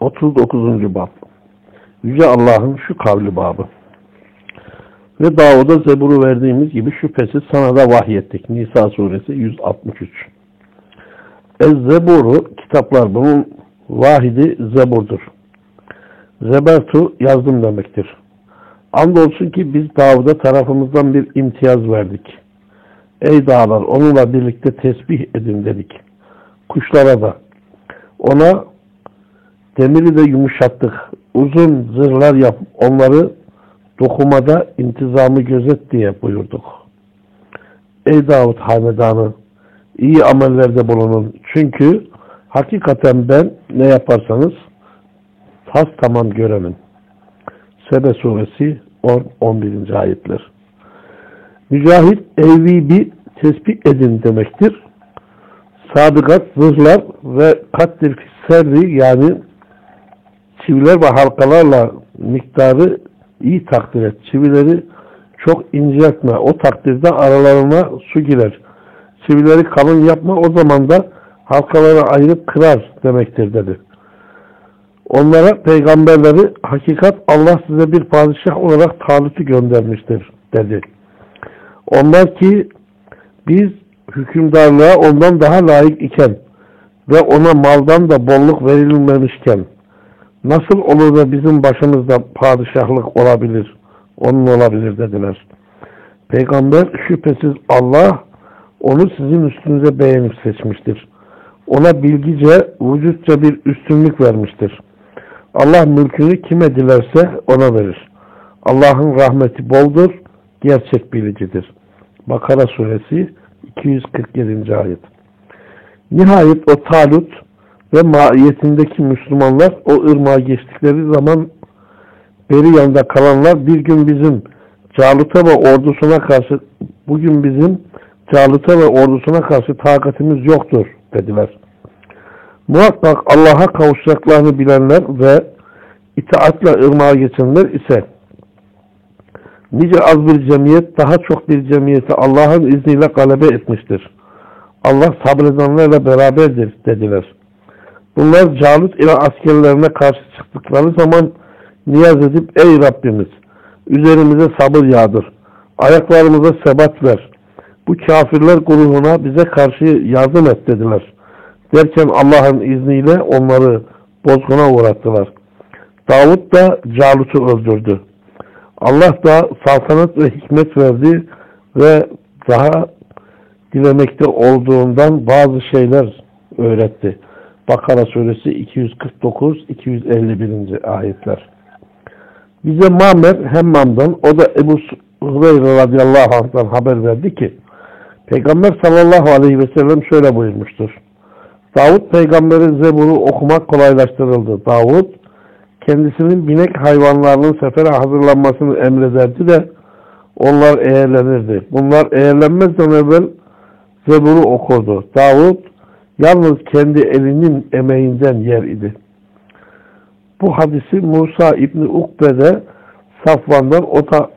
39. Bab Yüce Allah'ın şu kavli babı. Ve Davud'a Zebur'u verdiğimiz gibi şüphesiz sana da vahyettik. Nisa suresi 163. Ez-Zebur'u kitaplar bunun vahidi Zebur'dur. Zebertu yazdım demektir. Andolsun ki biz Davud'a tarafımızdan bir imtiyaz verdik. Ey dağlar onunla birlikte tesbih edin dedik. Kuşlara da. Ona demiri de yumuşattık. Uzun zırhlar yap. Onları dokumada intizamı gözet diye buyurduk. Ey Davut hanedanı iyi amellerde bulunun. Çünkü hakikaten ben ne yaparsanız tas tamam görenim. Sebe suresi 10-11. ayetler. Mücahit evvi bir tespit edin demektir. Sadıkat, zırhlar ve katlir serri yani çiviler ve halkalarla miktarı iyi takdir et. Çivileri çok inceltme. O takdirde aralarına su girer. Çivileri kalın yapma. O zaman da halkaları ayırıp kırar demektir dedi. Onlara peygamberleri hakikat Allah size bir padişah olarak Talut'u göndermiştir dedi. Onlar ki biz hükümdarlığa ondan daha layık iken ve ona maldan da bolluk verilmemişken nasıl olur da bizim başımızda padişahlık olabilir, onun olabilir dediler. Peygamber şüphesiz Allah onu sizin üstünüze beğenip seçmiştir. Ona bilgice, vücutça bir üstünlük vermiştir. Allah mülkünü kime dilerse ona verir. Allah'ın rahmeti boldur, gerçek bilicidir. Bakara suresi 247. ayet. Nihayet o Talut ve maiyetindeki Müslümanlar o ırmağa geçtikleri zaman beri yanında kalanlar bir gün bizim Calut'a ve ordusuna karşı bugün bizim Calut'a ve ordusuna karşı takatimiz yoktur dediler. Muhakkak Allah'a kavuşacaklarını bilenler ve itaatle ırmağa geçenler ise nice az bir cemiyet daha çok bir cemiyeti Allah'ın izniyle galebe etmiştir. Allah sabredenlerle beraberdir dediler. Bunlar Calut ile askerlerine karşı çıktıkları zaman niyaz edip ey Rabbimiz üzerimize sabır yağdır. Ayaklarımıza sebat ver. Bu kafirler grubuna bize karşı yardım et dediler. Derken Allah'ın izniyle onları bozguna uğrattılar. Davut da Calut'u öldürdü. Allah da saltanat ve hikmet verdi ve daha dilemekte olduğundan bazı şeyler öğretti. Bakara suresi 249-251. ayetler. Bize Mamer Hemmam'dan o da Ebu Hureyre radıyallahu anh'tan haber verdi ki Peygamber sallallahu aleyhi ve sellem şöyle buyurmuştur. Davut peygamberin zeburu okumak kolaylaştırıldı. Davut kendisinin binek hayvanlarının sefere hazırlanmasını emrederdi de onlar eğerlenirdi. Bunlar eğerlenmezden evvel zeburu okurdu. Davut yalnız kendi elinin emeğinden yer idi. Bu hadisi Musa İbni Ukbe'de Safvan'dan, o da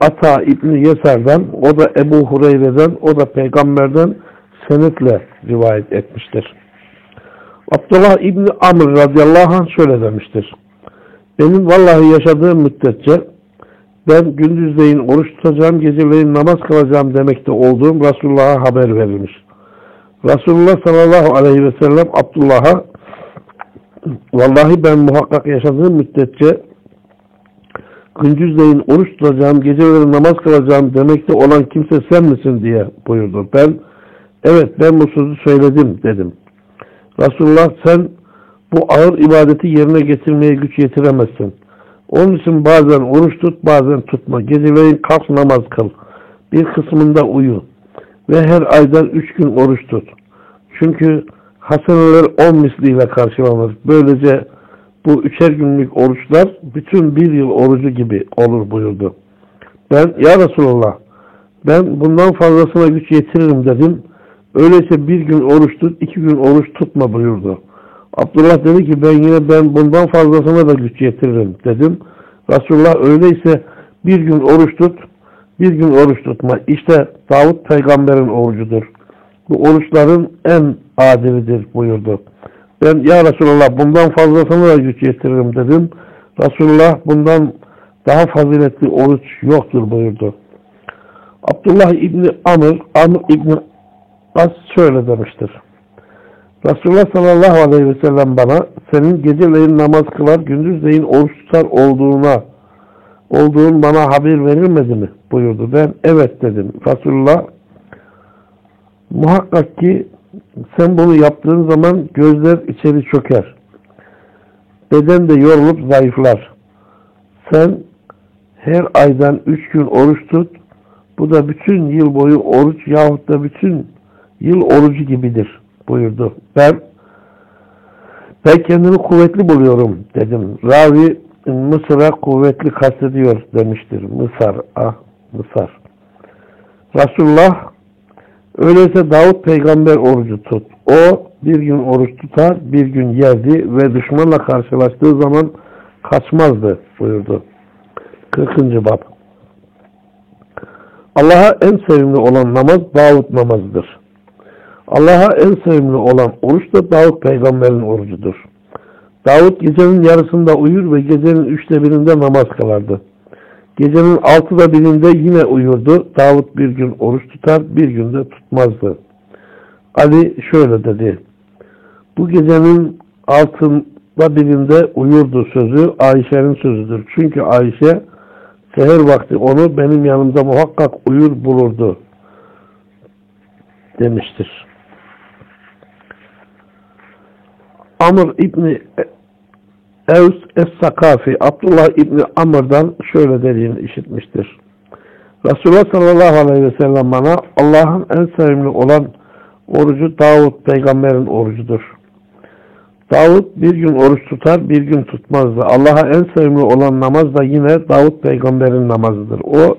Ata İbni Yesar'dan, o da Ebu Hureyre'den, o da Peygamber'den senetle rivayet etmiştir. Abdullah İbni Amr radıyallahu anh şöyle demiştir. Benim vallahi yaşadığım müddetçe ben gündüzleyin oruç tutacağım, geceleyin namaz kılacağım demekte olduğum Resulullah'a haber verilmiş. Resulullah sallallahu aleyhi ve sellem Abdullah'a vallahi ben muhakkak yaşadığım müddetçe gündüzleyin oruç tutacağım, geceleri namaz kılacağım demekte olan kimse sen misin diye buyurdu. Ben evet ben bu sözü söyledim dedim. Resulullah sen bu ağır ibadeti yerine getirmeye güç yetiremezsin. Onun için bazen oruç tut, bazen tutma. Geceleyin kalk namaz kıl. Bir kısmında uyu. Ve her aydan üç gün oruç tut. Çünkü haseneler on misliyle karşılanır. Böylece bu üçer günlük oruçlar bütün bir yıl orucu gibi olur buyurdu. Ben ya Resulallah ben bundan fazlasına güç yetiririm dedim. Öyleyse bir gün oruç tut, iki gün oruç tutma buyurdu. Abdullah dedi ki ben yine ben bundan fazlasına da güç yetiririm dedim. Resulullah öyleyse bir gün oruç tut, bir gün oruç tutma. İşte Davut peygamberin orucudur. Bu oruçların en adilidir buyurdu. Ben ya Resulallah bundan fazlasını da güç yetiririm dedim. Resulullah bundan daha faziletli oruç yoktur buyurdu. Abdullah İbni Amr, Amr İbni As şöyle demiştir. Resulullah sallallahu aleyhi ve sellem bana senin geceleyin namaz kılar, gündüzleyin oruç tutar olduğuna olduğun bana haber verilmedi mi? buyurdu. Ben evet dedim. Resulullah muhakkak ki sen bunu yaptığın zaman gözler içeri çöker. Beden de yorulup zayıflar. Sen her aydan üç gün oruç tut. Bu da bütün yıl boyu oruç yahut da bütün yıl orucu gibidir buyurdu. Ben ben kendimi kuvvetli buluyorum dedim. Ravi Mısır'a kuvvetli kastediyor demiştir. Mısır, ah Mısır. Resulullah öyleyse Davut peygamber orucu tut. O bir gün oruç tutar, bir gün yerdi ve düşmanla karşılaştığı zaman kaçmazdı buyurdu. 40. bab Allah'a en sevimli olan namaz Davut namazıdır. Allah'a en sevimli olan oruç da Davut peygamberin orucudur. Davut gecenin yarısında uyur ve gecenin üçte birinde namaz kılardı. Gecenin altıda birinde yine uyurdu. Davut bir gün oruç tutar, bir günde tutmazdı. Ali şöyle dedi. Bu gecenin altında birinde uyurdu sözü Ayşe'nin sözüdür. Çünkü Ayşe seher vakti onu benim yanımda muhakkak uyur bulurdu demiştir. Amr İbni Evs Es-Sakafi Abdullah İbni Amr'dan şöyle dediğini işitmiştir. Resulullah sallallahu aleyhi ve sellem bana Allah'ın en sevimli olan orucu Davut peygamberin orucudur. Davut bir gün oruç tutar, bir gün tutmazdı. Allah'a en sevimli olan namaz da yine Davut peygamberin namazıdır. O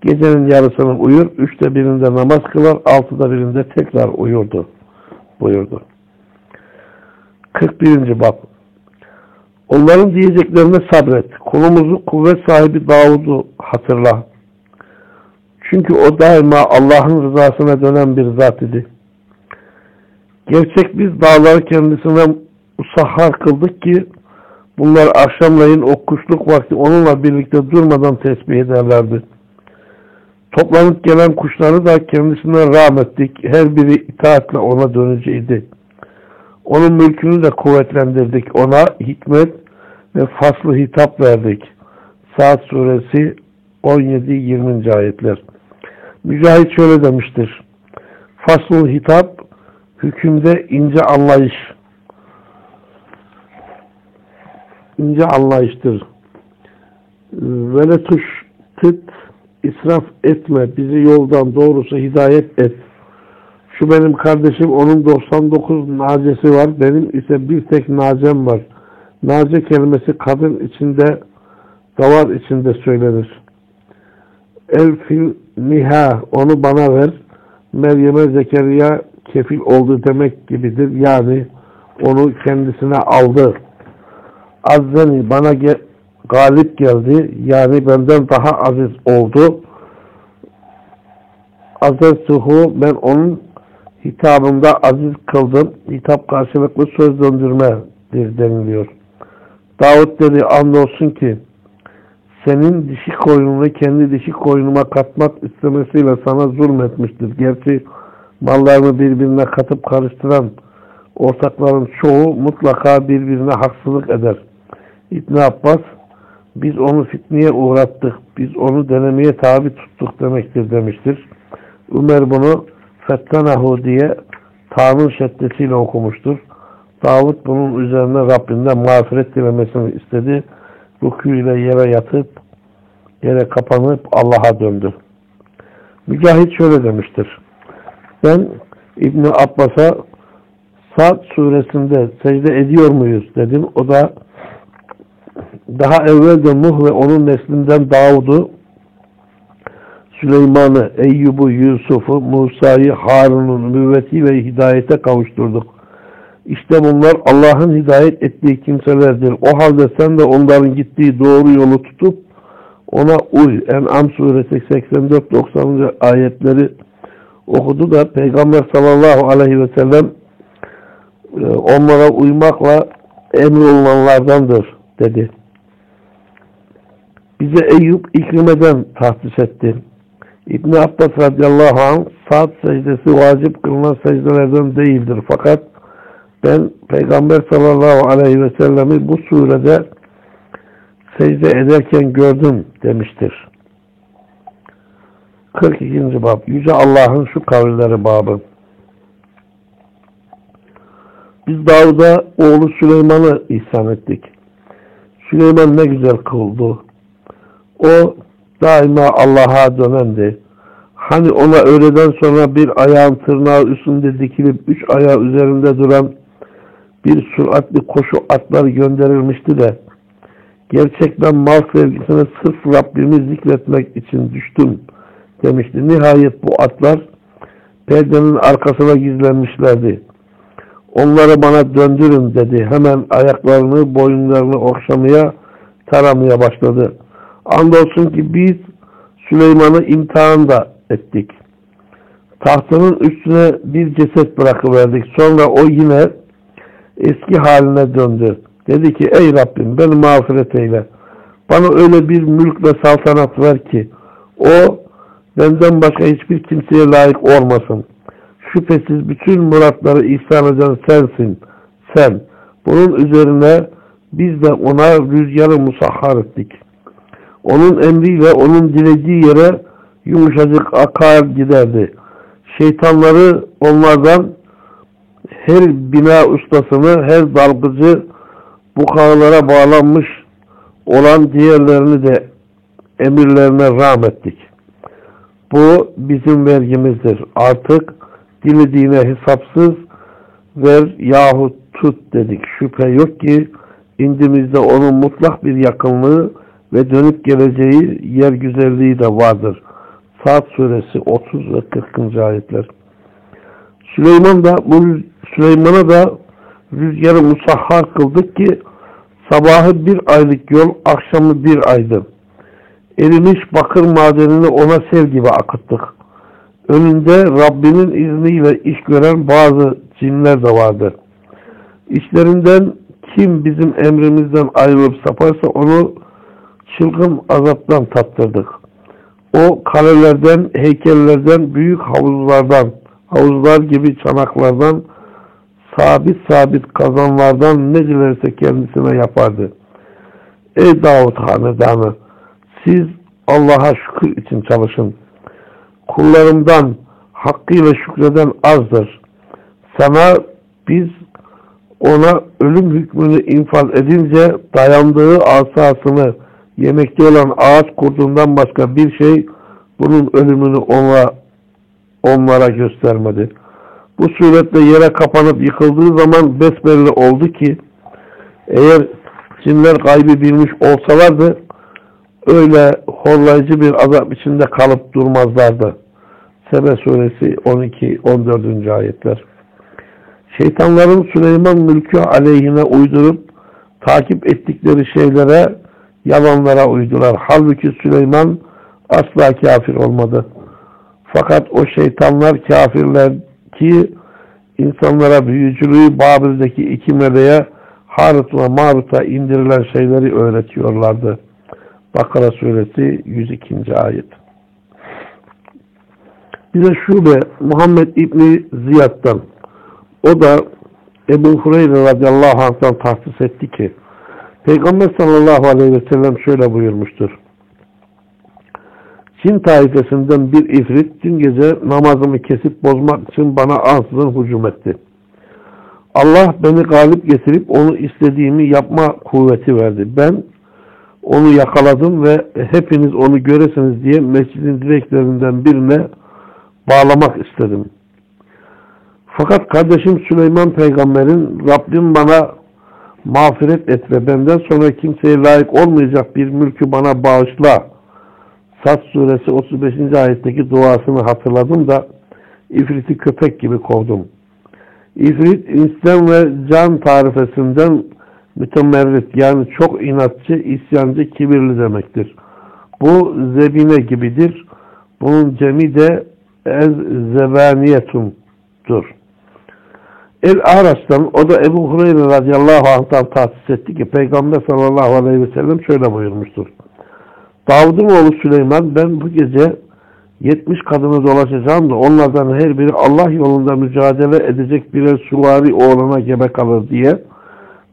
gecenin yarısını uyur, üçte birinde namaz kılar, altıda birinde tekrar uyurdu buyurdu. 41. Bab Onların diyeceklerine sabret. Kulumuzu kuvvet sahibi Davud'u hatırla. Çünkü o daima Allah'ın rızasına dönen bir zat idi. Gerçek biz dağları kendisine usahhar kıldık ki bunlar akşamleyin o kuşluk vakti onunla birlikte durmadan tesbih ederlerdi. Toplanıp gelen kuşları da kendisine rahmettik. Her biri itaatle ona döneceğiydi. Onun mülkünü de kuvvetlendirdik. Ona hikmet ve faslı hitap verdik. Saat suresi 17-20. ayetler. Mücahit şöyle demiştir. Faslı hitap hükümde ince anlayış. ince anlayıştır. Veletuş tıt israf etme. Bizi yoldan doğrusu hidayet et. Şu benim kardeşim onun 99 nacesi var. Benim ise bir tek nacem var. Nace kelimesi kadın içinde davar içinde söylenir. El fil niha onu bana ver. Meryem'e Zekeriya kefil oldu demek gibidir. Yani onu kendisine aldı. Azzeni bana ge galip geldi. Yani benden daha aziz oldu. Azeztuhu ben onun hitabında aziz kıldım. Hitap karşılıklı söz döndürmedir deniliyor. Davut dedi andolsun ki senin dişi koyununu kendi dişi koyunuma katmak istemesiyle sana zulmetmiştir. Gerçi mallarını birbirine katıp karıştıran ortakların çoğu mutlaka birbirine haksızlık eder. İbn Abbas biz onu fitneye uğrattık, biz onu denemeye tabi tuttuk demektir demiştir. Ömer bunu fettanahu diye Tanrı şeddesiyle okumuştur. Davut bunun üzerine Rabbinden mağfiret dilemesini istedi. Rükû yere yatıp yere kapanıp Allah'a döndü. Mücahit şöyle demiştir. Ben İbn Abbas'a Sad suresinde secde ediyor muyuz dedim. O da daha evvel de Nuh ve onun neslinden Davud'u Süleyman'ı, Eyyub'u, Yusuf'u, Musa'yı, Harun'un nüvveti ve hidayete kavuşturduk. İşte bunlar Allah'ın hidayet ettiği kimselerdir. O halde sen de onların gittiği doğru yolu tutup ona uy. En'am suresi 84-90. ayetleri okudu da Peygamber sallallahu aleyhi ve sellem e, onlara uymakla emrolunanlardandır dedi. Bize Eyüp İkrime'den tahsis etti. İbn Abbas radıyallahu anh saat secdesi vacip kılınan secdelerden değildir. Fakat ben Peygamber sallallahu aleyhi ve sellemi bu surede secde ederken gördüm demiştir. 42. bab Yüce Allah'ın şu kavilleri babı Biz Davud'a oğlu Süleyman'ı ihsan ettik. Süleyman ne güzel kıldı. O daima Allah'a dönendi. Hani ona öğleden sonra bir ayağın tırnağı üstünde dikilip üç ayağı üzerinde duran bir süratli koşu atlar gönderilmişti de gerçekten mal sevgisine sırf Rabbimi zikretmek için düştüm demişti. Nihayet bu atlar perdenin arkasına gizlenmişlerdi. Onları bana döndürün dedi. Hemen ayaklarını, boyunlarını okşamaya, taramaya başladı. Andolsun ki biz Süleyman'ı imtihan da ettik. Tahtının üstüne bir ceset bırakıverdik. Sonra o yine eski haline döndü. Dedi ki ey Rabbim beni mağfiret eyle. Bana öyle bir mülk ve saltanat ver ki o benden başka hiçbir kimseye layık olmasın. Şüphesiz bütün muratları ihsan eden sensin. Sen. Bunun üzerine biz de ona rüzgarı musahhar ettik. Onun emriyle onun dilediği yere yumuşacık akar giderdi. Şeytanları onlardan her bina ustasını, her dalgıcı bu kağılara bağlanmış olan diğerlerini de emirlerine rahmettik. Bu bizim vergimizdir. Artık dilediğine hesapsız ver yahut tut dedik. Şüphe yok ki indimizde onun mutlak bir yakınlığı ve dönüp geleceği yer güzelliği de vardır. Saat suresi 30 ve 40. ayetler. Süleyman da Süleyman'a da rüzgarı musahhar kıldık ki sabahı bir aylık yol, akşamı bir aydı. Erimiş bakır madenini ona sel gibi akıttık. Önünde Rabbinin izniyle iş gören bazı cinler de vardı. İşlerinden kim bizim emrimizden ayrılıp saparsa onu çılgın azaptan tattırdık. O kalelerden, heykellerden, büyük havuzlardan, havuzlar gibi çanaklardan, sabit sabit kazanlardan ne dilerse kendisine yapardı. Ey Davut Hanedanı! Siz Allah'a şükür için çalışın. Kullarımdan hakkıyla şükreden azdır. Sana biz ona ölüm hükmünü infaz edince dayandığı asasını yemekte olan ağaç kurdundan başka bir şey bunun ölümünü ona, onlara göstermedi. Bu suretle yere kapanıp yıkıldığı zaman besbelli oldu ki eğer cinler gaybı bilmiş olsalardı öyle horlayıcı bir azap içinde kalıp durmazlardı. Sebe suresi 12-14. ayetler. Şeytanların Süleyman mülkü aleyhine uydurup takip ettikleri şeylere yalanlara uydular. Halbuki Süleyman asla kafir olmadı. Fakat o şeytanlar kafirler ki insanlara büyücülüğü Babil'deki iki meleğe Harut ve Marut'a indirilen şeyleri öğretiyorlardı. Bakara suresi 102. ayet. Bize şube Muhammed İbni Ziyad'dan o da Ebu Hureyre radıyallahu anh'tan tahsis etti ki Peygamber sallallahu aleyhi ve sellem şöyle buyurmuştur. Çin taifesinden bir ifrit dün gece namazımı kesip bozmak için bana ansızın hücum etti. Allah beni galip getirip onu istediğimi yapma kuvveti verdi. Ben onu yakaladım ve hepiniz onu göresiniz diye mescidin direklerinden birine bağlamak istedim. Fakat kardeşim Süleyman peygamberin Rabbim bana mağfiret et ve benden sonra kimseye layık olmayacak bir mülkü bana bağışla. Sat suresi 35. ayetteki duasını hatırladım da İfrit'i köpek gibi kovdum. İfrit insan ve can tarifesinden mütemerrit yani çok inatçı, isyancı, kibirli demektir. Bu zebine gibidir. Bunun cemi de ez zebaniyetun dur. El-Araç'tan o da Ebu Hureyre radıyallahu anh'tan tahsis etti ki Peygamber sallallahu aleyhi ve sellem şöyle buyurmuştur. Davud'un oğlu Süleyman ben bu gece 70 kadını dolaşacağım da onlardan her biri Allah yolunda mücadele edecek birer suvari oğluna gebe kalır diye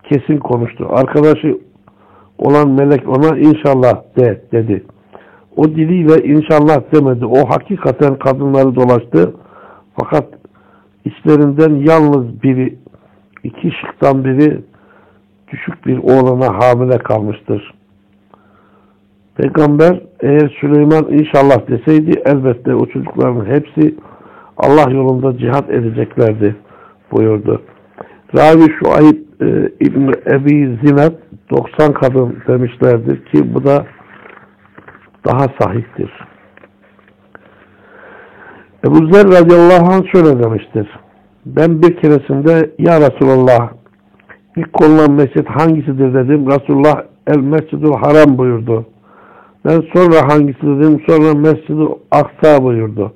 kesin konuştu. Arkadaşı olan melek ona inşallah de dedi. O diliyle inşallah demedi. O hakikaten kadınları dolaştı. Fakat içlerinden yalnız biri, iki şıktan biri düşük bir oğlana hamile kalmıştır. Peygamber eğer Süleyman inşallah deseydi elbette o çocukların hepsi Allah yolunda cihat edeceklerdi buyurdu. Ravi şu ayıp e, İbn Ebi Zinat 90 kadın demişlerdir ki bu da daha sahihtir. Ebu Zer radıyallahu anh şöyle demiştir. Ben bir keresinde Ya Resulallah ilk konulan mescit hangisidir dedim. Resulullah El Mescidul Haram buyurdu. Ben sonra hangisi dedim. Sonra Mescid-i Aksa buyurdu.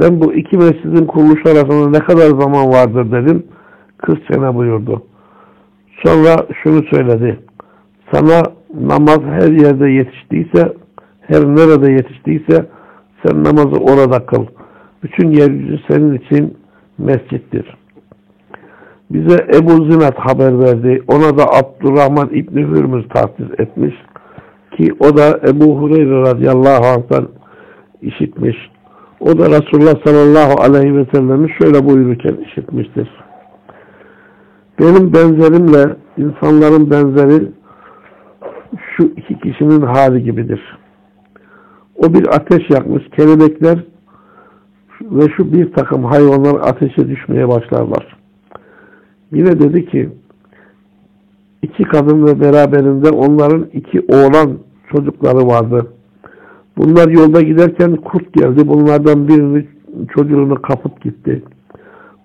Ben bu iki mescidin kuruluş arasında ne kadar zaman vardır dedim. 40 sene buyurdu. Sonra şunu söyledi. Sana namaz her yerde yetiştiyse, her nerede yetiştiyse sen namazı orada kıl. Bütün yeryüzü senin için mescittir. Bize Ebu Zinat haber verdi. Ona da Abdurrahman İbni Hürmüz tahsis etmiş. Ki o da Ebu Hureyre radıyallahu anh'tan işitmiş. O da Resulullah sallallahu aleyhi ve sellem'i şöyle buyururken işitmiştir. Benim benzerimle insanların benzeri şu iki kişinin hali gibidir. O bir ateş yakmış kelebekler ve şu bir takım hayvanlar ateşe düşmeye başlarlar. Yine dedi ki iki kadın ve beraberinde onların iki oğlan çocukları vardı. Bunlar yolda giderken kurt geldi. Bunlardan birini çocuğunu kapıp gitti.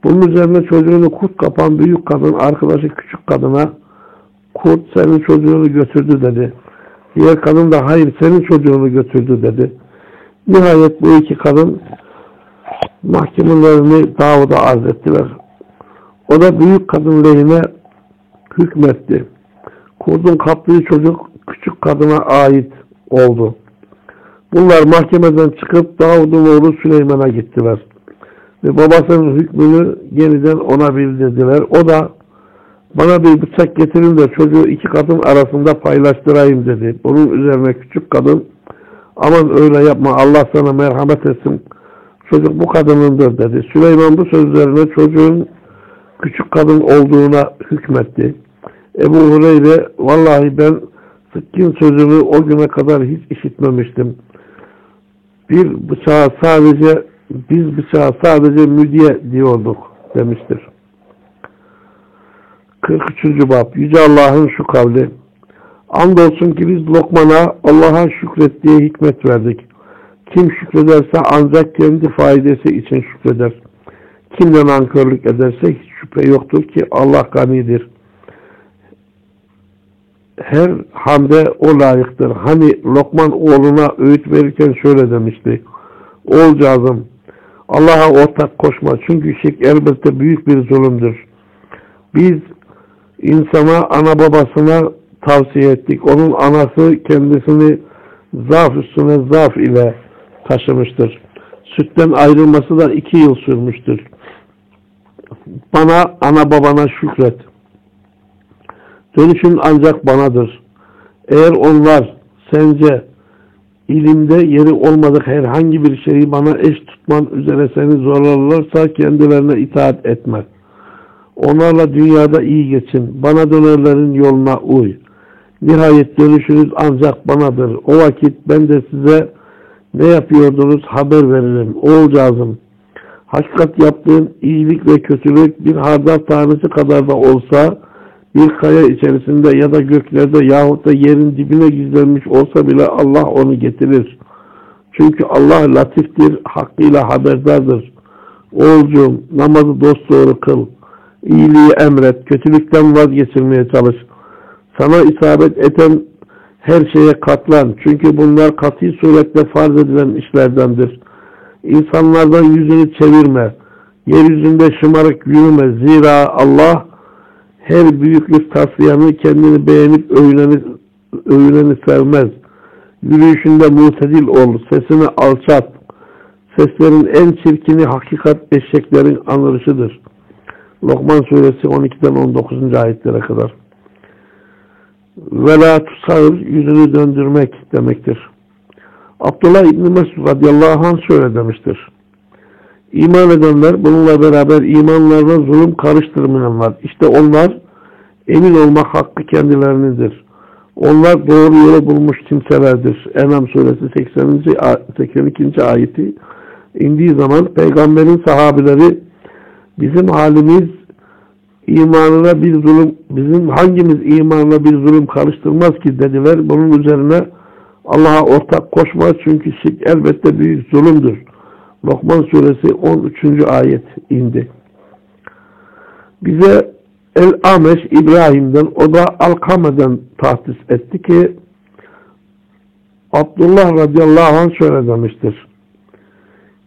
Bunun üzerine çocuğunu kurt kapan büyük kadın arkadaşı küçük kadına kurt senin çocuğunu götürdü dedi. Diğer kadın da hayır senin çocuğunu götürdü dedi. Nihayet bu iki kadın mahkemelerini Davud'a arz ettiler. O da büyük kadın lehine hükmetti. Kurdun kaptığı çocuk küçük kadına ait oldu. Bunlar mahkemeden çıkıp Davud'un oğlu Süleyman'a gittiler. Ve babasının hükmünü yeniden ona bildirdiler. O da bana bir bıçak getirin de çocuğu iki kadın arasında paylaştırayım dedi. Bunun üzerine küçük kadın aman öyle yapma Allah sana merhamet etsin çocuk bu kadınındır dedi. Süleyman bu sözlerine çocuğun küçük kadın olduğuna hükmetti. Ebu Hureyre vallahi ben Sıkkın sözünü o güne kadar hiç işitmemiştim. Bir bıçağa sadece biz bıçağa sadece müdiye diyorduk demiştir. 43. Bab Yüce Allah'ın şu kavli Andolsun ki biz Lokman'a Allah'a şükret diye hikmet verdik. Kim şükrederse ancak kendi faydası için şükreder. Kimden nankörlük ederse hiç şüphe yoktur ki Allah ganidir her hamde o layıktır. Hani Lokman oğluna öğüt verirken şöyle demişti. Oğulcağızım Allah'a ortak koşma. Çünkü şirk elbette büyük bir zulümdür. Biz insana ana babasına tavsiye ettik. Onun anası kendisini zaf üstüne zaf ile taşımıştır. Sütten ayrılması da iki yıl sürmüştür. Bana, ana babana şükret. Dönüşün ancak banadır. Eğer onlar sence ilimde yeri olmadık herhangi bir şeyi bana eş tutman üzere seni zorlarlarsa kendilerine itaat etme. Onlarla dünyada iyi geçin. Bana dönerlerin yoluna uy. Nihayet dönüşünüz ancak banadır. O vakit ben de size ne yapıyordunuz haber veririm. Oğulcağızım. Hakikat yaptığın iyilik ve kötülük bir hardal tanesi kadar da olsa bir kaya içerisinde ya da göklerde yahut da yerin dibine gizlenmiş olsa bile Allah onu getirir. Çünkü Allah latiftir, hakkıyla haberdardır. Oğulcuğum namazı dosdoğru kıl. İyiliği emret, kötülükten vazgeçirmeye çalış. Sana isabet eten her şeye katlan. Çünkü bunlar kat'i suretle farz edilen işlerdendir. İnsanlardan yüzünü çevirme. Yeryüzünde şımarık yürüme. Zira Allah her büyüklük taslayanı kendini beğenip övüneni, övüneni sevmez. Yürüyüşünde mutedil ol. Sesini alçat. Seslerin en çirkini hakikat eşeklerin anırışıdır. Lokman suresi 12'den 19. ayetlere kadar. Vela tusağır yüzünü döndürmek demektir. Abdullah İbni Mesud radıyallahu anh şöyle demiştir. İman edenler bununla beraber imanlarına zulüm karıştırmayanlar. İşte onlar emin olmak hakkı kendilerinindir. Onlar doğru yolu bulmuş kimselerdir. Enam suresi 80. 82. ayeti indiği zaman peygamberin sahabileri bizim halimiz imanına bir zulüm bizim hangimiz imanına bir zulüm karıştırmaz ki dediler. Bunun üzerine Allah'a ortak koşmaz çünkü şirk elbette büyük zulümdür. Lokman suresi 13. ayet indi. Bize El-Ameş İbrahim'den o da Alkame'den tahsis etti ki Abdullah radıyallahu anh şöyle demiştir.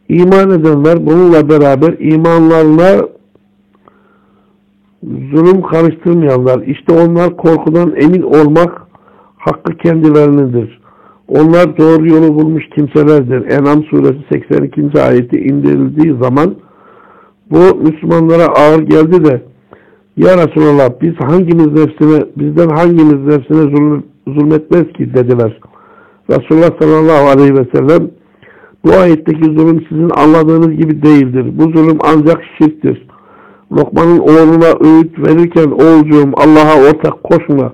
İman edenler bununla beraber imanlarına zulüm karıştırmayanlar. İşte onlar korkudan emin olmak hakkı kendilerinindir. Onlar doğru yolu bulmuş kimselerdir. Enam suresi 82. ayeti indirildiği zaman bu Müslümanlara ağır geldi de Ya Resulallah biz hangimiz nefsine, bizden hangimiz nefsine zulm, zulmetmez ki dediler. Resulullah sallallahu aleyhi ve sellem bu ayetteki zulüm sizin anladığınız gibi değildir. Bu zulüm ancak şirktir. Lokman'ın oğluna öğüt verirken oğulcuğum Allah'a ortak koşma.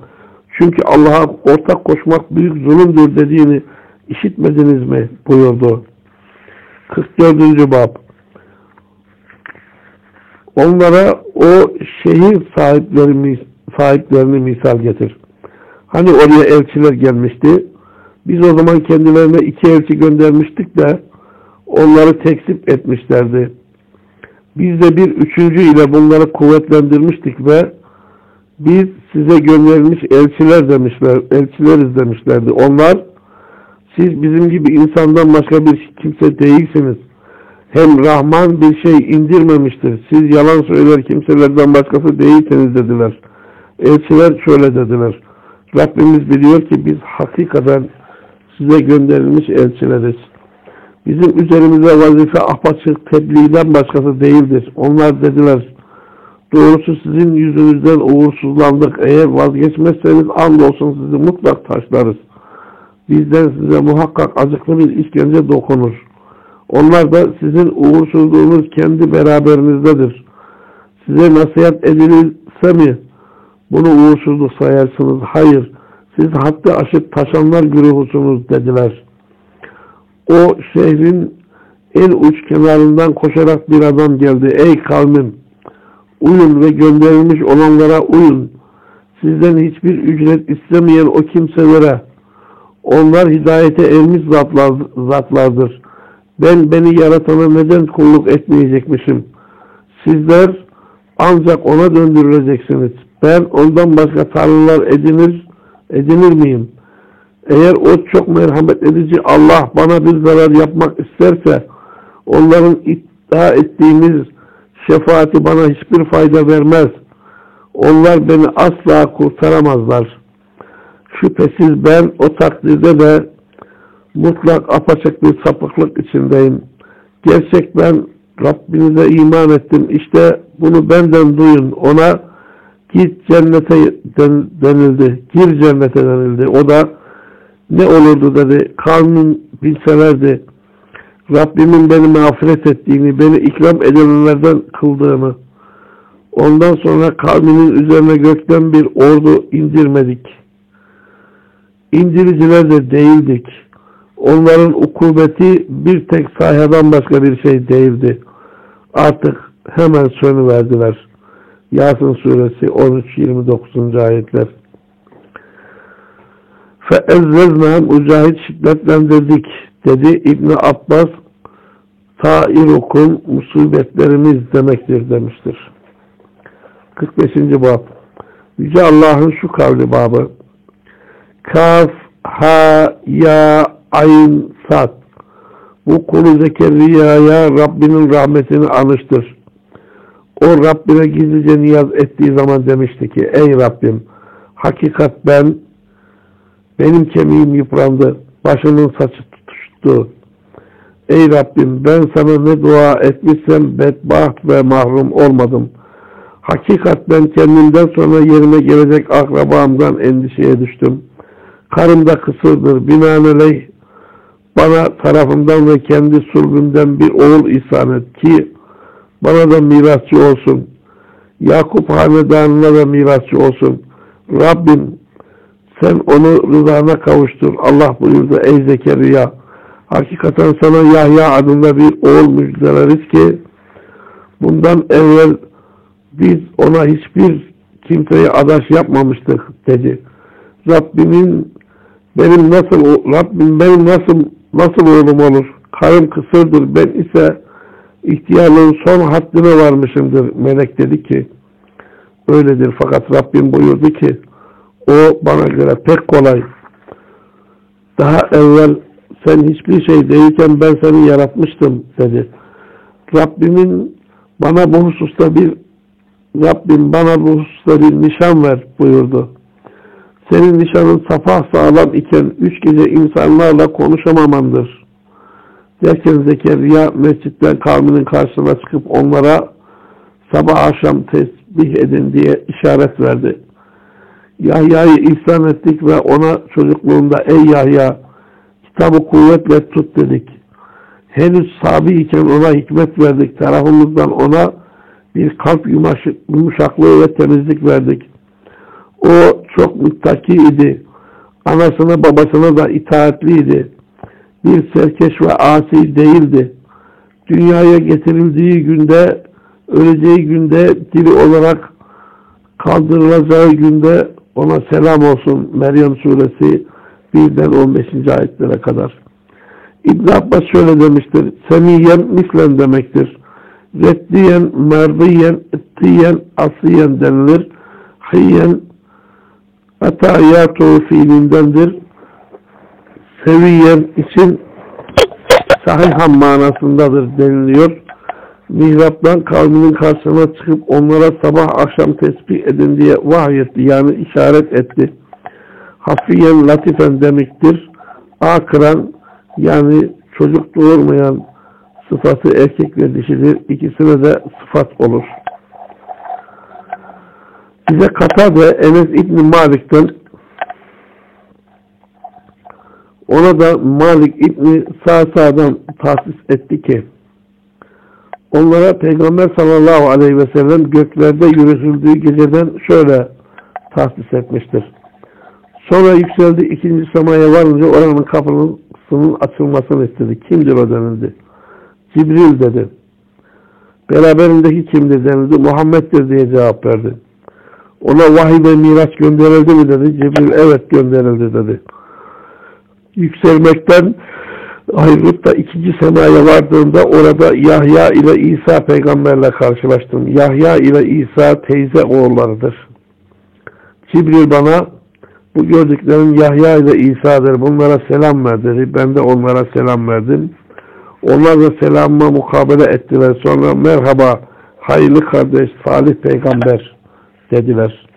Çünkü Allah'a ortak koşmak büyük zulümdür dediğini işitmediniz mi? buyurdu. 44. bab Onlara o şehir sahiplerini, sahiplerini misal getir. Hani oraya elçiler gelmişti. Biz o zaman kendilerine iki elçi göndermiştik de onları tekzip etmişlerdi. Biz de bir üçüncü ile bunları kuvvetlendirmiştik ve biz size gönderilmiş elçiler demişler, elçileriz demişlerdi. Onlar siz bizim gibi insandan başka bir kimse değilsiniz. Hem Rahman bir şey indirmemiştir. Siz yalan söyler kimselerden başkası değilsiniz dediler. Elçiler şöyle dediler. Rabbimiz biliyor ki biz hakikaten size gönderilmiş elçileriz. Bizim üzerimize vazife apaçık tebliğden başkası değildir. Onlar dediler. Doğrusu sizin yüzünüzden uğursuzlandık. Eğer vazgeçmezseniz andolsun sizi mutlak taşlarız. Bizden size muhakkak acıklı bir işkence dokunur. Onlar da sizin uğursuzluğunuz kendi beraberinizdedir. Size nasihat edilirse mi bunu uğursuzluk sayarsınız? Hayır. Siz hatta aşıp taşanlar güruhusunuz dediler. O şehrin en uç kenarından koşarak bir adam geldi. Ey kavmim! Uyun ve gönderilmiş olanlara uyun. Sizden hiçbir ücret istemeyen o kimselere onlar hidayete ermiş zatlar, zatlardır. Ben beni yaratana neden kulluk etmeyecekmişim? Sizler ancak ona döndürüleceksiniz. Ben ondan başka tanrılar edinir, edinir miyim? Eğer o çok merhamet edici Allah bana bir zarar yapmak isterse onların iddia ettiğimiz şefaati bana hiçbir fayda vermez. Onlar beni asla kurtaramazlar. Şüphesiz ben o takdirde de mutlak apaçık bir sapıklık içindeyim. Gerçek ben Rabbinize iman ettim. İşte bunu benden duyun. Ona git cennete denildi. Gir cennete denildi. O da ne olurdu dedi. Kavmin bilselerdi. Rabbimin beni mağfiret ettiğini, beni ikram edilenlerden kıldığını, ondan sonra kavminin üzerine gökten bir ordu indirmedik. İndiriciler de değildik. Onların ukubeti bir tek sahadan başka bir şey değildi. Artık hemen sönüverdiler. Yasin suresi 13-29. ayetler. فَاَزَّزْنَا Mücahit şiddetlendirdik dedi İbni Abbas tairukum musibetlerimiz demektir demiştir. 45. bab Yüce Allah'ın şu kavli babı Kaf, Ha, Ya, Ayn, Sad Bu kulu Zekeriya'ya Rabbinin rahmetini anıştır. O Rabbine gizlice niyaz ettiği zaman demişti ki ey Rabbim hakikat ben benim kemiğim yıprandı. Başımın saçı tutuştu. Ey Rabbim ben sana ne dua etmişsem bedbaht ve mahrum olmadım. Hakikat ben kendimden sonra yerime gelecek akrabamdan endişeye düştüm. Karım da kısırdır. Binaenaleyh bana tarafımdan ve kendi sulbümden bir oğul ihsan et ki bana da mirasçı olsun. Yakup hanedanına da mirasçı olsun. Rabbim sen onu rızana kavuştur. Allah buyurdu ey Zekeriya. Hakikaten sana Yahya adında bir oğul müjdeleriz ki bundan evvel biz ona hiçbir kimseye adaş yapmamıştık dedi. Rabbimin benim nasıl Rabbim benim nasıl nasıl oğlum olur? Karım kısırdır. Ben ise ihtiyarlığın son haddine varmışımdır. Melek dedi ki öyledir. Fakat Rabbim buyurdu ki o bana göre pek kolay. Daha evvel sen hiçbir şey değilken ben seni yaratmıştım dedi. Rabbimin bana bu hususta bir Rabbim bana bu hususta bir nişan ver buyurdu. Senin nişanın safa sağlam iken üç gece insanlarla konuşamamandır. Derken Zekeriya mescitten kavminin karşısına çıkıp onlara sabah akşam tesbih edin diye işaret verdi. Yahya'yı ihsan ettik ve ona çocukluğunda ey Yahya kitabı kuvvetle tut dedik. Henüz sabi iken ona hikmet verdik. Tarafımızdan ona bir kalp yumuşaklığı ve temizlik verdik. O çok muttaki idi. Anasına babasına da itaatliydi. Bir serkeş ve asi değildi. Dünyaya getirildiği günde, öleceği günde diri olarak kaldırılacağı günde ona selam olsun Meryem suresi 1'den 15. ayetlere kadar. İbn Abbas şöyle demiştir. Semiyen mislen demektir. Reddiyen, merdiyen, ettiyen, asiyen denilir. Hiyen atayatu fiilindendir. Seviyen için sahihan manasındadır deniliyor. Mihraptan kavminin karşısına çıkıp onlara sabah akşam tesbih edin diye vahyetti yani işaret etti. Hafiyen latifen demektir. Akıran yani çocuk doğurmayan sıfatı erkek ve dişidir. İkisine de sıfat olur. Bize Katade Enes İbni Malik'ten ona da Malik İbni Sa'sa'dan tahsis etti ki onlara Peygamber sallallahu aleyhi ve sellem göklerde yürütüldüğü geceden şöyle tahsis etmiştir. Sonra yükseldi ikinci semaya varınca oranın kapısının açılmasını istedi. Kimdir o denildi. Cibril dedi. Beraberindeki kimdir denildi. Muhammed'dir diye cevap verdi. Ona vahiy ve miras gönderildi mi dedi. Cibril evet gönderildi dedi. Yükselmekten ayrılıp da ikinci semaya vardığımda orada Yahya ile İsa peygamberle karşılaştım. Yahya ile İsa teyze oğullarıdır. Cibril bana bu gördüklerin Yahya ile İsa'dır. Bunlara selam ver. Ben de onlara selam verdim. Onlar da selamıma mukabele ettiler. Sonra merhaba hayırlı kardeş Salih peygamber dediler.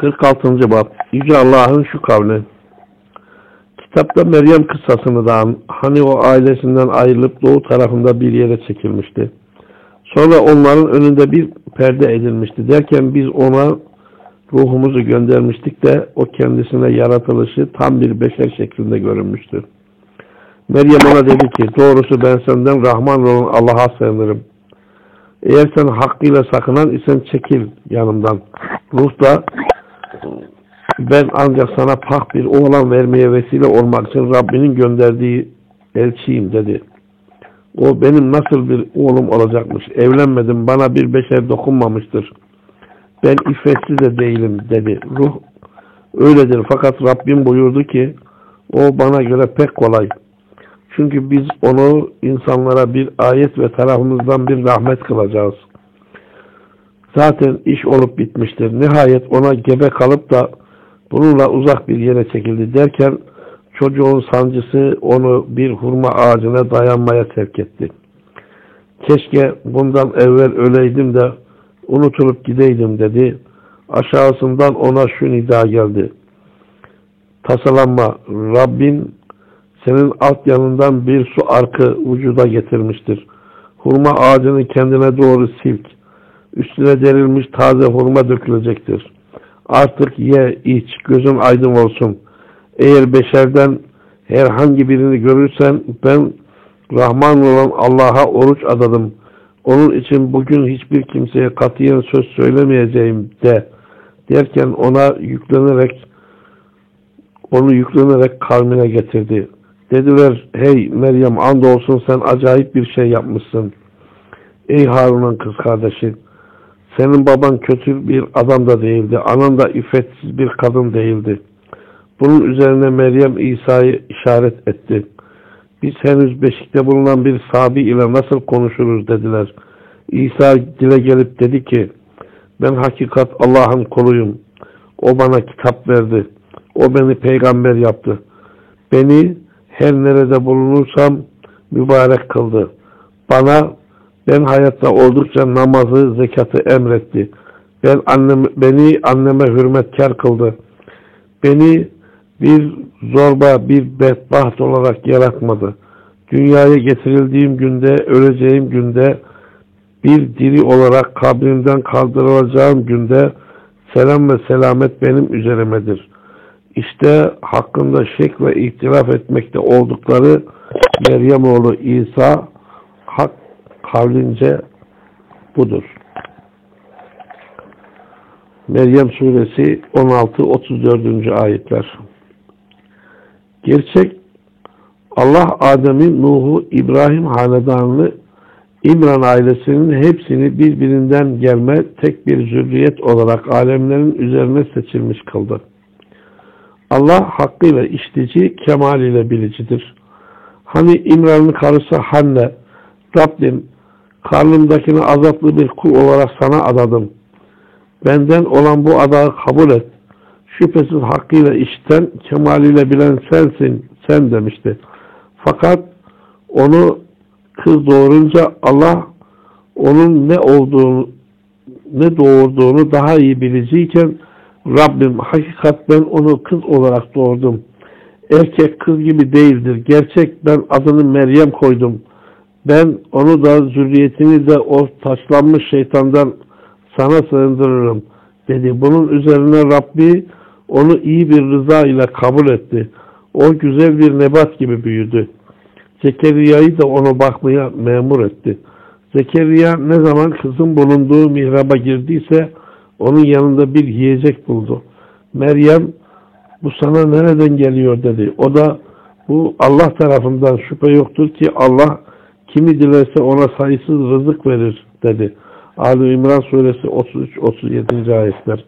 Kırk altıncı bab Yüce Allah'ın şu kavli Kitapta Meryem kıssasını da hani o ailesinden ayrılıp doğu tarafında bir yere çekilmişti. Sonra onların önünde bir perde edilmişti. Derken biz ona ruhumuzu göndermiştik de o kendisine yaratılışı tam bir beşer şeklinde görünmüştü. Meryem ona dedi ki doğrusu ben senden Rahman olan Allah'a sığınırım. Eğer sen hakkıyla sakınan isen çekil yanımdan. Ruh da ben ancak sana pak bir oğlan vermeye vesile olmak için Rabbinin gönderdiği elçiyim dedi. O benim nasıl bir oğlum olacakmış. Evlenmedim bana bir beşer dokunmamıştır. Ben iffetsiz de değilim dedi. Ruh öyledir fakat Rabbim buyurdu ki o bana göre pek kolay. Çünkü biz onu insanlara bir ayet ve tarafımızdan bir rahmet kılacağız. Zaten iş olup bitmiştir. Nihayet ona gebe kalıp da bununla uzak bir yere çekildi derken Çocuğun sancısı onu bir hurma ağacına dayanmaya terk etti. Keşke bundan evvel öleydim de unutulup gideydim dedi. Aşağısından ona şu nida geldi. Tasalanma, Rabbin senin alt yanından bir su arkı vücuda getirmiştir. Hurma ağacını kendine doğru silk. Üstüne derilmiş taze hurma dökülecektir. Artık ye, iç, gözün aydın olsun. Eğer beşerden herhangi birini görürsen ben Rahman olan Allah'a oruç adadım. Onun için bugün hiçbir kimseye katiyen söz söylemeyeceğim de derken ona yüklenerek onu yüklenerek kavmine getirdi. Dediler hey Meryem andolsun sen acayip bir şey yapmışsın. Ey Harun'un kız kardeşi senin baban kötü bir adam da değildi. Anan da iffetsiz bir kadın değildi. Bunun üzerine Meryem İsa'yı işaret etti. Biz henüz beşikte bulunan bir sabi ile nasıl konuşuruz dediler. İsa dile gelip dedi ki ben hakikat Allah'ın koluyum. O bana kitap verdi. O beni peygamber yaptı. Beni her nerede bulunursam mübarek kıldı. Bana ben hayatta oldukça namazı, zekatı emretti. Ben annem, beni anneme hürmetkar kıldı. Beni bir zorba, bir bedbaht olarak yaratmadı. Dünyaya getirildiğim günde, öleceğim günde, bir diri olarak kabrimden kaldırılacağım günde selam ve selamet benim üzeremedir. İşte hakkında şek ve ihtilaf etmekte oldukları Meryem oğlu İsa kavlince budur. Meryem suresi 16-34. ayetler. Gerçek Allah Adem'in, Nuh'u, İbrahim hanedanını, İmran ailesinin hepsini birbirinden gelme tek bir zürriyet olarak alemlerin üzerine seçilmiş kıldı. Allah hakkıyla iştici, kemaliyle bilicidir. Hani İmran'ın karısı Hanne, Rabbim karnımdakini azaplı bir kul olarak sana adadım. Benden olan bu adağı kabul et. Şüphesiz hakkıyla işten, kemaliyle bilen sensin, sen demişti. Fakat onu kız doğurunca Allah onun ne olduğunu, ne doğurduğunu daha iyi biliciyken Rabbim hakikat ben onu kız olarak doğurdum. Erkek kız gibi değildir. Gerçek ben adını Meryem koydum. Ben onu da zürriyetini de o taşlanmış şeytandan sana sığındırırım dedi. Bunun üzerine Rabbi onu iyi bir rıza ile kabul etti. O güzel bir nebat gibi büyüdü. Zekeriya'yı da onu bakmaya memur etti. Zekeriya ne zaman kızın bulunduğu mihraba girdiyse onun yanında bir yiyecek buldu. Meryem bu sana nereden geliyor dedi. O da bu Allah tarafından şüphe yoktur ki Allah kimi dilerse ona sayısız rızık verir dedi. Ali İmran suresi 33-37. ayetler.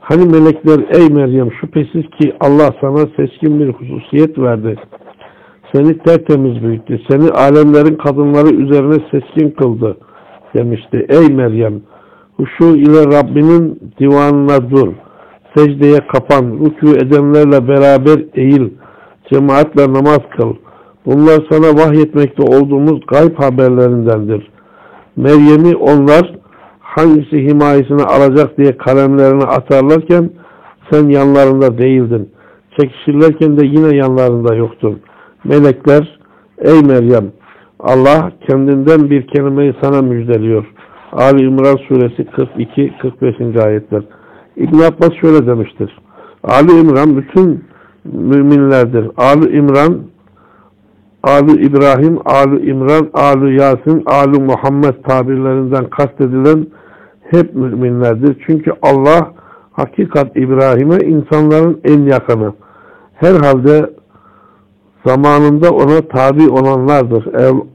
Hani melekler ey Meryem şüphesiz ki Allah sana seçkin bir hususiyet verdi. Seni tertemiz büyüttü. Seni alemlerin kadınları üzerine seçkin kıldı demişti. Ey Meryem huşu ile Rabbinin divanına dur. Secdeye kapan. Rükû edenlerle beraber eğil. Cemaatle namaz kıl. Bunlar sana vahyetmekte olduğumuz gayb haberlerindendir. Meryem'i onlar hangisi himayesini alacak diye kalemlerini atarlarken sen yanlarında değildin. Çekişirlerken de yine yanlarında yoktun. Melekler ey Meryem Allah kendinden bir kelimeyi sana müjdeliyor. Ali İmran suresi 42-45. ayetler. İbn Abbas şöyle demiştir. Ali İmran bütün müminlerdir. Ali İmran Ali İbrahim, Ali İmran, Ali Yasin, Ali Muhammed tabirlerinden kastedilen hep müminlerdir. Çünkü Allah hakikat İbrahim'e insanların en yakını. Herhalde zamanında ona tabi olanlardır.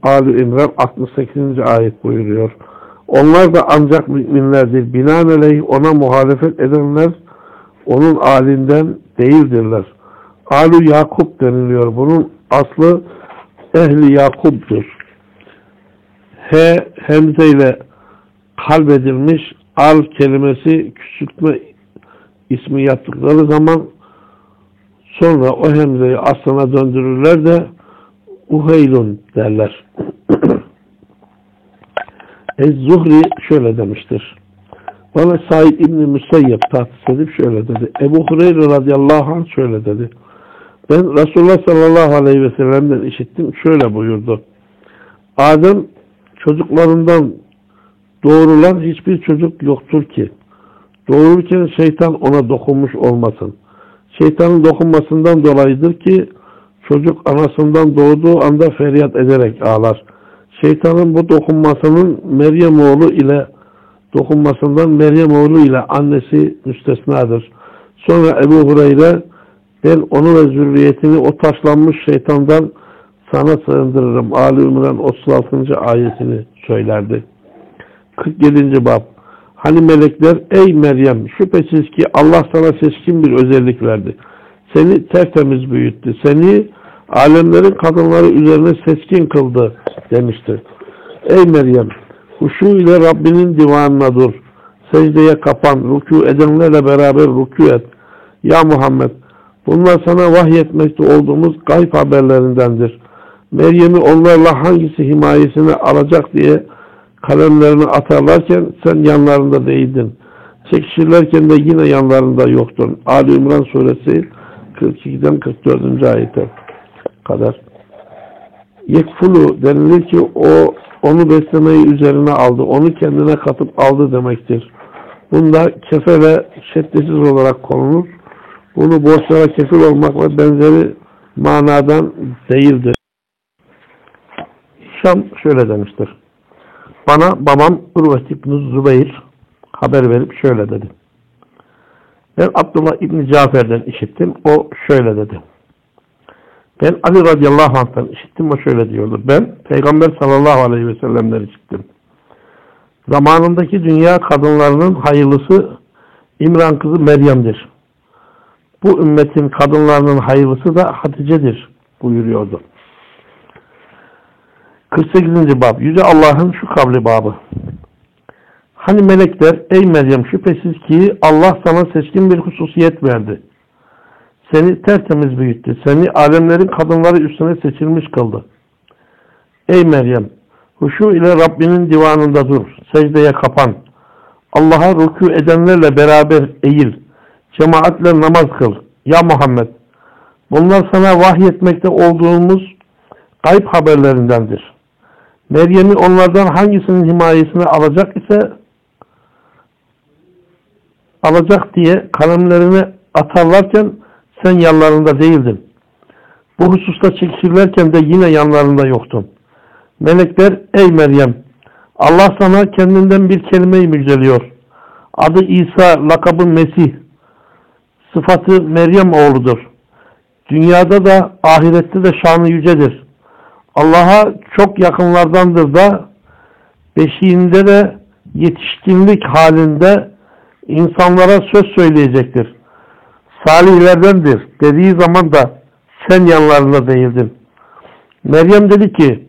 Ali İmran 68. ayet buyuruyor. Onlar da ancak müminlerdir. Binaenaleyh ona muhalefet edenler onun alinden değildirler. Alu Yakup deniliyor. Bunun aslı ehli Yakub'dur. H hemze ile kalbedilmiş al kelimesi küçültme ismi yaptıkları zaman Sonra o hemzeyi aslana döndürürler de uheylun derler. Ez-Zuhri şöyle demiştir. Bana Said İbni Müseyyep tahsis edip şöyle dedi. Ebu Hureyre radıyallahu anh şöyle dedi. Ben Resulullah sallallahu aleyhi ve sellem'den işittim. Şöyle buyurdu. Adem çocuklarından doğrulan hiçbir çocuk yoktur ki. Doğururken şeytan ona dokunmuş olmasın. Şeytanın dokunmasından dolayıdır ki çocuk anasından doğduğu anda feryat ederek ağlar. Şeytanın bu dokunmasının Meryem oğlu ile dokunmasından Meryem oğlu ile annesi müstesnadır. Sonra Ebu Hureyre ben onu ve zürriyetini o taşlanmış şeytandan sana sığındırırım. Ali İmran 36. ayetini söylerdi. 47. bab Hani melekler ey Meryem şüphesiz ki Allah sana seçkin bir özellik verdi. Seni tertemiz büyüttü. Seni alemlerin kadınları üzerine seçkin kıldı demiştir. Ey Meryem huşu ile Rabbinin divanına dur. Secdeye kapan, rükû edenlerle beraber rükû et. Ya Muhammed bunlar sana vahyetmekte olduğumuz gayb haberlerindendir. Meryem'i onlarla hangisi himayesine alacak diye kalemlerini atarlarken sen yanlarında değildin. Çekişirlerken de yine yanlarında yoktun. Ali İmran suresi 42'den 44. ayete kadar. Yekfulu denilir ki o onu beslemeyi üzerine aldı. Onu kendine katıp aldı demektir. Bunda kefele şeddesiz olarak konulur. Bunu borçlara kefil olmak ve benzeri manadan değildir. Şam şöyle demiştir. Bana babam Urvet İbni Zübeyir haber verip şöyle dedi. Ben Abdullah İbni Cafer'den işittim. O şöyle dedi. Ben Ali radıyallahu anh'tan işittim. O şöyle diyordu. Ben Peygamber sallallahu aleyhi ve sellem'den işittim. Zamanındaki dünya kadınlarının hayırlısı İmran kızı Meryem'dir. Bu ümmetin kadınlarının hayırlısı da Hatice'dir buyuruyordu. 48. bab Yüce Allah'ın şu kavli babı. Hani melekler ey Meryem şüphesiz ki Allah sana seçkin bir hususiyet verdi. Seni tertemiz büyüttü. Seni alemlerin kadınları üstüne seçilmiş kıldı. Ey Meryem huşu ile Rabbinin divanında dur. Secdeye kapan. Allah'a rükû edenlerle beraber eğil. Cemaatle namaz kıl. Ya Muhammed bunlar sana vahyetmekte olduğumuz gayb haberlerindendir. Meryem'i onlardan hangisinin himayesine alacak ise alacak diye kalemlerini atarlarken sen yanlarında değildin. Bu hususta çekişirlerken de yine yanlarında yoktun. Melekler ey Meryem Allah sana kendinden bir kelimeyi müjdeliyor. Adı İsa, lakabı Mesih. Sıfatı Meryem oğludur. Dünyada da ahirette de şanı yücedir. Allah'a çok yakınlardandır da beşiğinde de yetişkinlik halinde insanlara söz söyleyecektir. Salihlerdendir dediği zaman da sen yanlarında değildin. Meryem dedi ki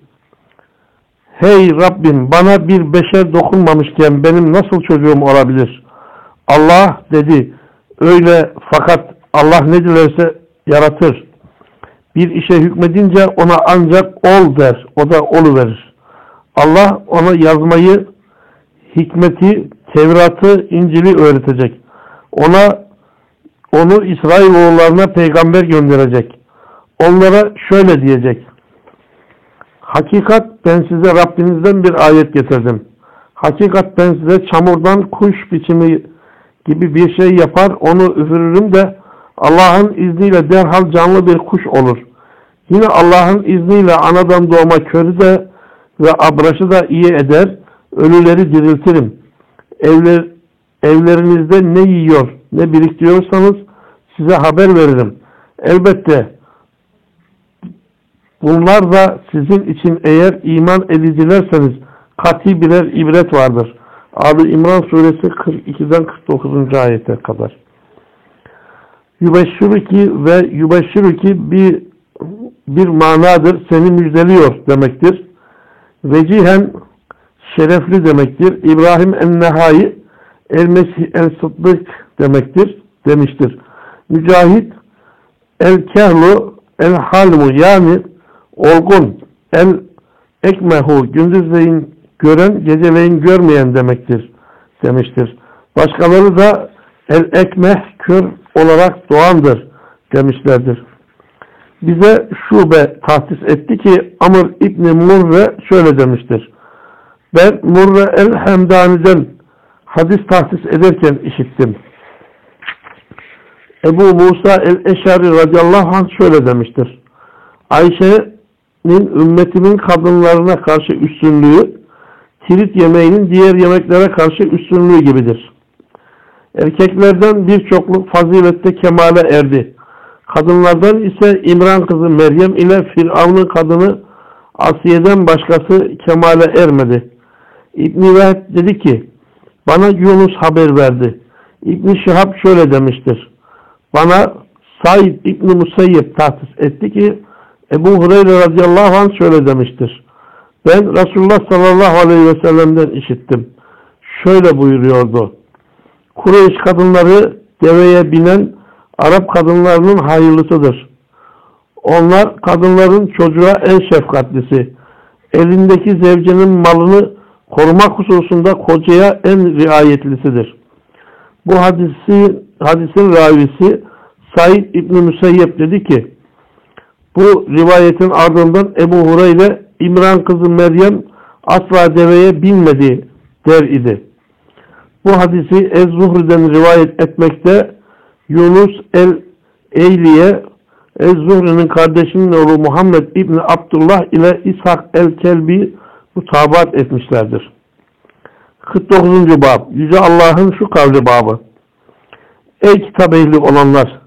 Hey Rabbim bana bir beşer dokunmamışken benim nasıl çocuğum olabilir? Allah dedi öyle fakat Allah ne dilerse yaratır. Bir işe hükmedince ona ancak ol der. O da olu verir. Allah ona yazmayı, hikmeti, Tevrat'ı, İncil'i öğretecek. Ona onu İsrailoğullarına peygamber gönderecek. Onlara şöyle diyecek. Hakikat ben size Rabbinizden bir ayet getirdim. Hakikat ben size çamurdan kuş biçimi gibi bir şey yapar onu üfürürüm de Allah'ın izniyle derhal canlı bir kuş olur. Yine Allah'ın izniyle anadan doğma körü de ve abraşı da iyi eder. Ölüleri diriltirim. Evler, evlerinizde ne yiyor, ne biriktiriyorsanız size haber veririm. Elbette bunlar da sizin için eğer iman edicilerseniz kati birer ibret vardır. Ali İmran suresi 42'den 49. ayete kadar. Yübeşşiruki ve yübeşşiruki bir bir manadır. Seni müjdeliyor demektir. Vecihen şerefli demektir. İbrahim en-Nehai el-Mesih en-Sıddık demektir demiştir. Mücahit el kehlu el halmu yani olgun el ekmehu gündüzleyin gören geceleyin görmeyen demektir demiştir. Başkaları da el ekmeh kör olarak doğandır demişlerdir. Bize şube tahsis etti ki Amr İbni Murre şöyle demiştir. Ben Murre el-Hemdani'den hadis tahsis ederken işittim. Ebu Musa el-Eşari radıyallahu anh şöyle demiştir. Ayşe'nin ümmetimin kadınlarına karşı üstünlüğü tirit yemeğinin diğer yemeklere karşı üstünlüğü gibidir. Erkeklerden birçokluk fazilette kemale erdi. Kadınlardan ise İmran kızı Meryem ile Firavun'un kadını Asiye'den başkası kemale ermedi. İbn-i dedi ki, bana Yunus haber verdi. İbn-i Şihab şöyle demiştir. Bana Said İbn-i Musayyib tahsis etti ki, Ebu Hureyre radıyallahu anh şöyle demiştir. Ben Resulullah sallallahu aleyhi ve sellem'den işittim. Şöyle buyuruyordu. Kureyş kadınları deveye binen Arap kadınlarının hayırlısıdır. Onlar kadınların çocuğa en şefkatlisi. Elindeki zevcenin malını korumak hususunda kocaya en riayetlisidir. Bu hadisi, hadisin ravisi Said İbni Müseyyep dedi ki bu rivayetin ardından Ebu Hureyre İmran kızı Meryem asla deveye binmedi der idi. Bu hadisi Ez-Zuhri'den rivayet etmekte Yunus el-Eyliye Ez-Zuhri'nin kardeşinin oğlu Muhammed İbni Abdullah ile İshak el-Kelbi mutabat etmişlerdir. 49. Bab Yüce Allah'ın şu kavli babı Ey kitap ehli olanlar!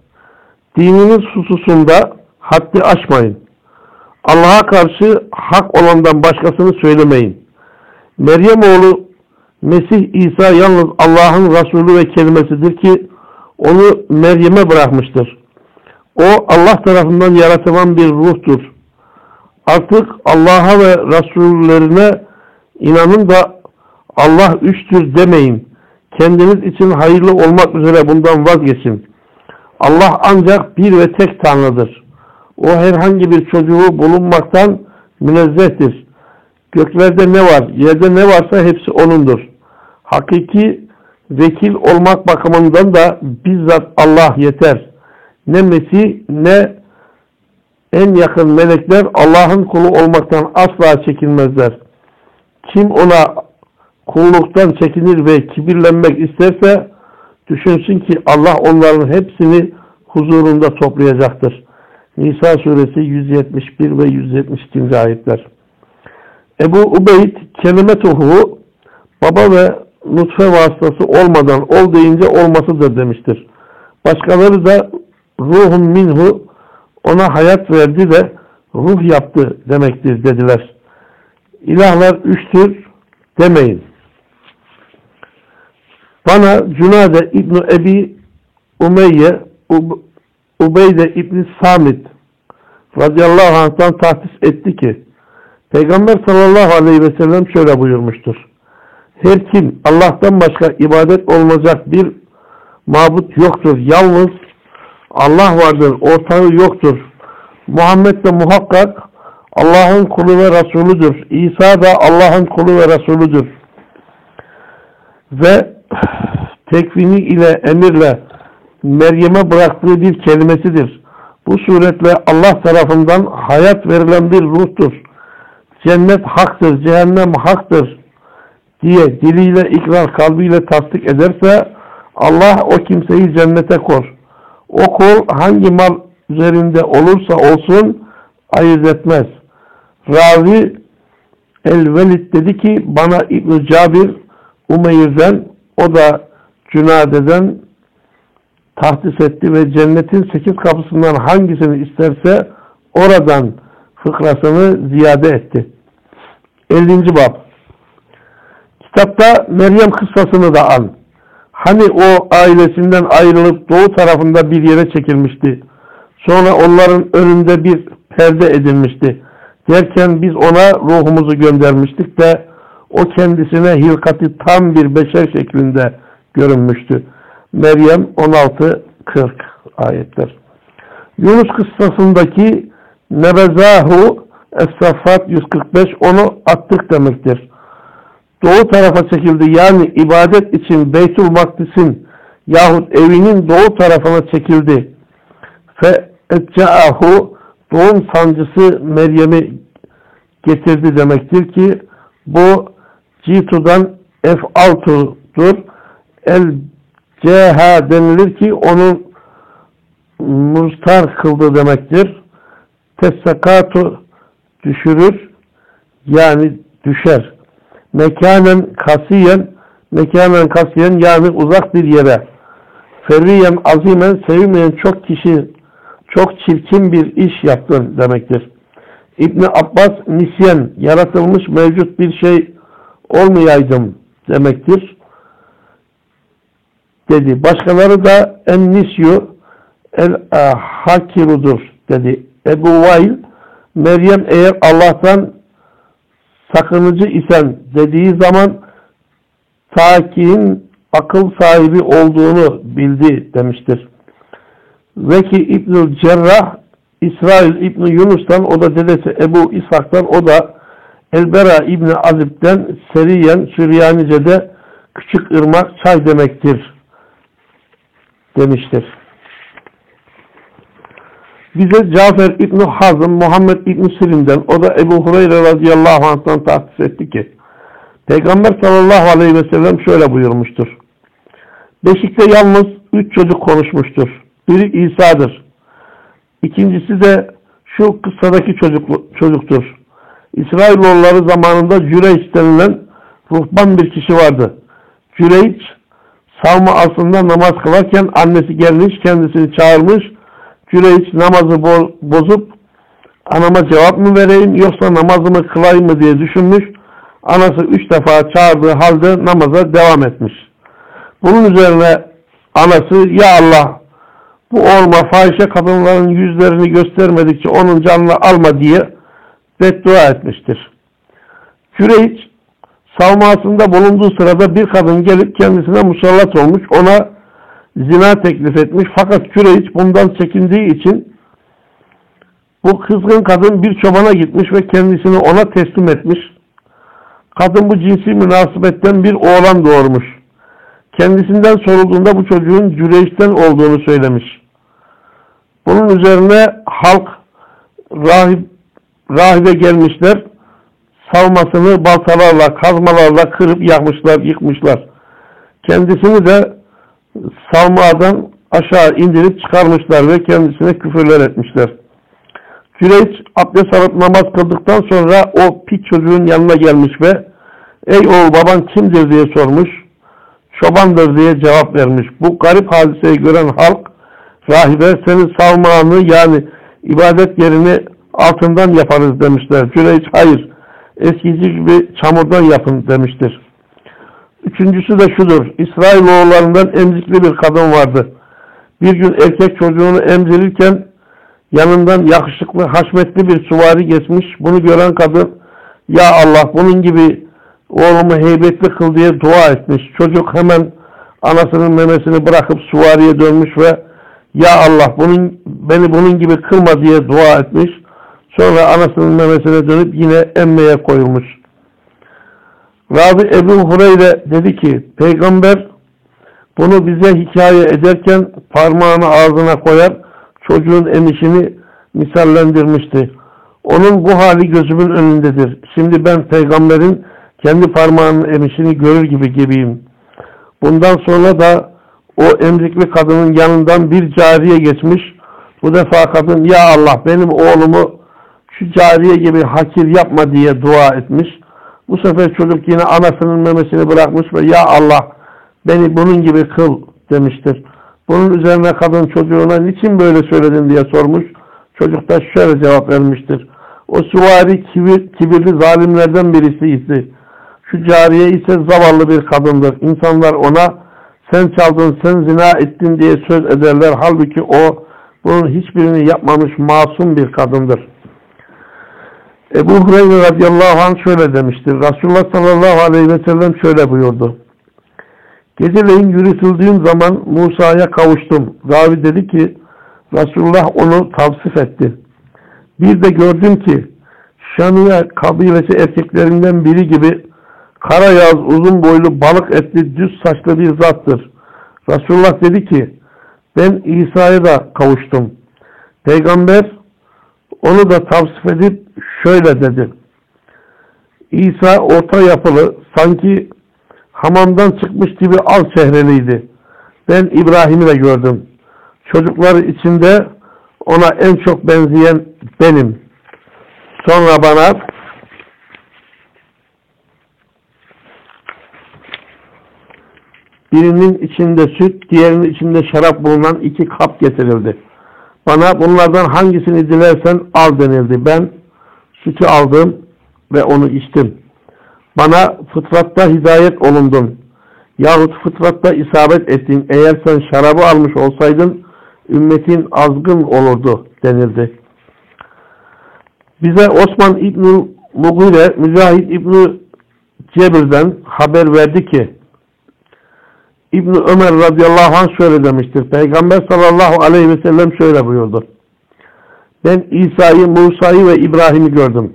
Dininiz hususunda haddi aşmayın. Allah'a karşı hak olandan başkasını söylemeyin. Meryem oğlu Mesih İsa yalnız Allah'ın Resulü ve kelimesidir ki onu Meryem'e bırakmıştır. O Allah tarafından yaratılan bir ruhtur. Artık Allah'a ve Resullerine inanın da Allah üçtür demeyin. Kendiniz için hayırlı olmak üzere bundan vazgeçin. Allah ancak bir ve tek Tanrı'dır. O herhangi bir çocuğu bulunmaktan münezzehtir. Göklerde ne var, yerde ne varsa hepsi O'nundur. Hakiki vekil olmak bakımından da bizzat Allah yeter. Ne Mesih ne en yakın melekler Allah'ın kulu olmaktan asla çekinmezler. Kim ona kulluktan çekinir ve kibirlenmek isterse düşünsün ki Allah onların hepsini huzurunda toplayacaktır. Nisa suresi 171 ve 172. ayetler. Ebu Ubeyd kelimetuhu baba ve nutfe vasıtası olmadan ol deyince olmasıdır demiştir. Başkaları da ruhun minhu ona hayat verdi ve ruh yaptı demektir dediler. İlahlar üçtür demeyin. Bana Cunade İbni Ebi Umeyye Ubeyde İbni Samit radıyallahu anh'tan tahsis etti ki Peygamber sallallahu aleyhi ve sellem şöyle buyurmuştur. Her kim Allah'tan başka ibadet olmayacak bir mabut yoktur. Yalnız Allah vardır. Ortağı yoktur. Muhammed de muhakkak Allah'ın kulu ve Resulüdür. İsa da Allah'ın kulu ve Resulüdür. Ve tekvini ile emirle Meryem'e bıraktığı bir kelimesidir. Bu suretle Allah tarafından hayat verilen bir ruhtur. Cennet haktır, cehennem haktır diye diliyle ikrar, kalbiyle tasdik ederse Allah o kimseyi cennete kor. O kul hangi mal üzerinde olursa olsun ayırt etmez. Ravi El-Velid dedi ki bana İbn Cabir Umeyr'den o da Cünade'den tahsis etti ve cennetin sekiz kapısından hangisini isterse oradan fıkrasını ziyade etti. 50. Bab Kitapta Meryem kıssasını da an. Hani o ailesinden ayrılıp doğu tarafında bir yere çekilmişti. Sonra onların önünde bir perde edilmişti. Derken biz ona ruhumuzu göndermiştik de o kendisine hilkati tam bir beşer şeklinde görünmüştü. Meryem 16-40 ayetler. Yunus kıssasındaki nebezahu Es-Saffat 145 onu attık demektir. Doğu tarafa çekildi yani ibadet için Beytül Makdis'in yahut evinin doğu tarafına çekildi. Fe etca'ahu doğum sancısı Meryem'i getirdi demektir ki bu Citu'dan F6'dur. El CH denilir ki onun mustar kıldı demektir. Tessakatu düşürür yani düşer. Mekanen kasiyen mekanen kasiyen yani uzak bir yere. Ferriyen azimen sevilmeyen çok kişi çok çirkin bir iş yaptın demektir. İbni Abbas nisyen yaratılmış mevcut bir şey olmayaydım demektir. Dedi. Başkaları da en nisyu el hakirudur dedi. Ebu Vail Meryem eğer Allah'tan sakınıcı isen dediği zaman sakin akıl sahibi olduğunu bildi demiştir. Ve ki İbnül Cerrah İsrail İbni Yunus'tan o da dedesi Ebu İshak'tan o da Elbera İbni Azib'den Seriyen Süryanice'de küçük ırmak çay demektir demiştir. Bize Cafer İbni Hazım, Muhammed İbni Sirin'den, o da Ebu Hureyre radıyallahu anh'tan tahsis etti ki, Peygamber sallallahu aleyhi ve sellem şöyle buyurmuştur. Beşikte yalnız üç çocuk konuşmuştur. Biri İsa'dır. İkincisi de şu kıssadaki çocuk, çocuktur. İsrailoğulları zamanında Cüreyç denilen ruhban bir kişi vardı. Cüreyç savma aslında namaz kılarken annesi gelmiş kendisini çağırmış Cüreyç namazı bozup anama cevap mı vereyim yoksa namazımı kılayım mı diye düşünmüş. Anası üç defa çağırdığı halde namaza devam etmiş. Bunun üzerine anası ya Allah bu olma fahişe kadınların yüzlerini göstermedikçe onun canını alma diye beddua etmiştir. Cüreyç savmasında bulunduğu sırada bir kadın gelip kendisine musallat olmuş. Ona zina teklif etmiş. Fakat Küreyç bundan çekindiği için bu kızgın kadın bir çobana gitmiş ve kendisini ona teslim etmiş. Kadın bu cinsi münasibetten bir oğlan doğurmuş. Kendisinden sorulduğunda bu çocuğun Cüreyş'ten olduğunu söylemiş. Bunun üzerine halk rahip, rahibe gelmişler. Savmasını baltalarla, kazmalarla kırıp yakmışlar, yıkmışlar. Kendisini de salmadan aşağı indirip çıkarmışlar ve kendisine küfürler etmişler. Cüreyç abdest alıp namaz kıldıktan sonra o pit çocuğun yanına gelmiş ve ey oğul baban kimdir diye sormuş. Çobandır diye cevap vermiş. Bu garip hadiseyi gören halk rahibe senin salmağını yani ibadet yerini altından yaparız demişler. Cüreyç hayır eskici gibi çamurdan yapın demiştir. Üçüncüsü de şudur. İsrailoğullarından emzikli bir kadın vardı. Bir gün erkek çocuğunu emzirirken yanından yakışıklı, haşmetli bir suvari geçmiş. Bunu gören kadın ya Allah bunun gibi oğlumu heybetli kıl diye dua etmiş. Çocuk hemen anasının memesini bırakıp suvariye dönmüş ve ya Allah bunun beni bunun gibi kılma diye dua etmiş. Sonra anasının memesine dönüp yine emmeye koyulmuş. Rabi Ebu Hureyre dedi ki peygamber bunu bize hikaye ederken parmağını ağzına koyar çocuğun emişini misallendirmişti. Onun bu hali gözümün önündedir. Şimdi ben peygamberin kendi parmağının emişini görür gibi gibiyim. Bundan sonra da o emzikli kadının yanından bir cariye geçmiş. Bu defa kadın ya Allah benim oğlumu şu cariye gibi hakir yapma diye dua etmiş. Bu sefer çocuk yine anasının memesini bırakmış ve ya Allah beni bunun gibi kıl demiştir. Bunun üzerine kadın çocuğuna niçin böyle söyledin diye sormuş. Çocuk da şöyle cevap vermiştir. O süvari kibir, kibirli zalimlerden birisiydi. Şu cariye ise zavallı bir kadındır. İnsanlar ona sen çaldın, sen zina ettin diye söz ederler. Halbuki o bunun hiçbirini yapmamış masum bir kadındır. Ebu Hureyre radıyallahu anh şöyle demiştir. Resulullah sallallahu aleyhi ve sellem şöyle buyurdu. Geceleyin yürütüldüğüm zaman Musa'ya kavuştum. Ravi dedi ki Resulullah onu tavsif etti. Bir de gördüm ki Şamiye kabilesi erkeklerinden biri gibi kara yağız uzun boylu balık etli düz saçlı bir zattır. Resulullah dedi ki ben İsa'ya da kavuştum. Peygamber onu da tavsif edip şöyle dedi. İsa orta yapılı sanki hamamdan çıkmış gibi al çehreliydi. Ben İbrahim'i de gördüm. Çocukları içinde ona en çok benzeyen benim. Sonra bana birinin içinde süt, diğerinin içinde şarap bulunan iki kap getirildi. Bana bunlardan hangisini dilersen al denildi. Ben sütü aldım ve onu içtim. Bana fıtratta hidayet olundun. Yahut fıtratta isabet ettin. Eğer sen şarabı almış olsaydın ümmetin azgın olurdu denildi. Bize Osman İbni Mugire, Mücahit İbni Cebir'den haber verdi ki İbni Ömer radıyallahu anh şöyle demiştir. Peygamber sallallahu aleyhi ve sellem şöyle buyurdu. Ben İsa'yı, Musa'yı ve İbrahim'i gördüm.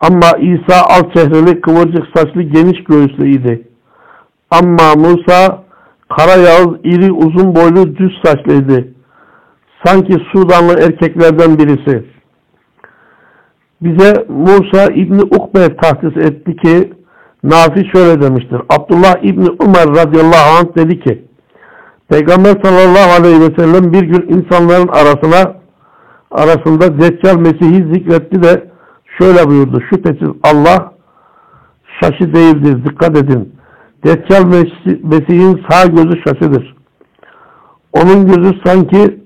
Ama İsa alt çehreli, kıvırcık saçlı, geniş göğüslüydi. Ama Musa kara yağız, iri, uzun boylu, düz saçlıydı. Sanki Sudanlı erkeklerden birisi. Bize Musa İbni Ukbe tahsis etti ki Nafi şöyle demiştir. Abdullah İbni Umar radıyallahu anh dedi ki Peygamber sallallahu aleyhi ve sellem bir gün insanların arasına arasında Deccal Mesih'i zikretti de şöyle buyurdu. Şüphesiz Allah şaşı değildir. Dikkat edin. Deccal Mesih'in sağ gözü şaşıdır. Onun gözü sanki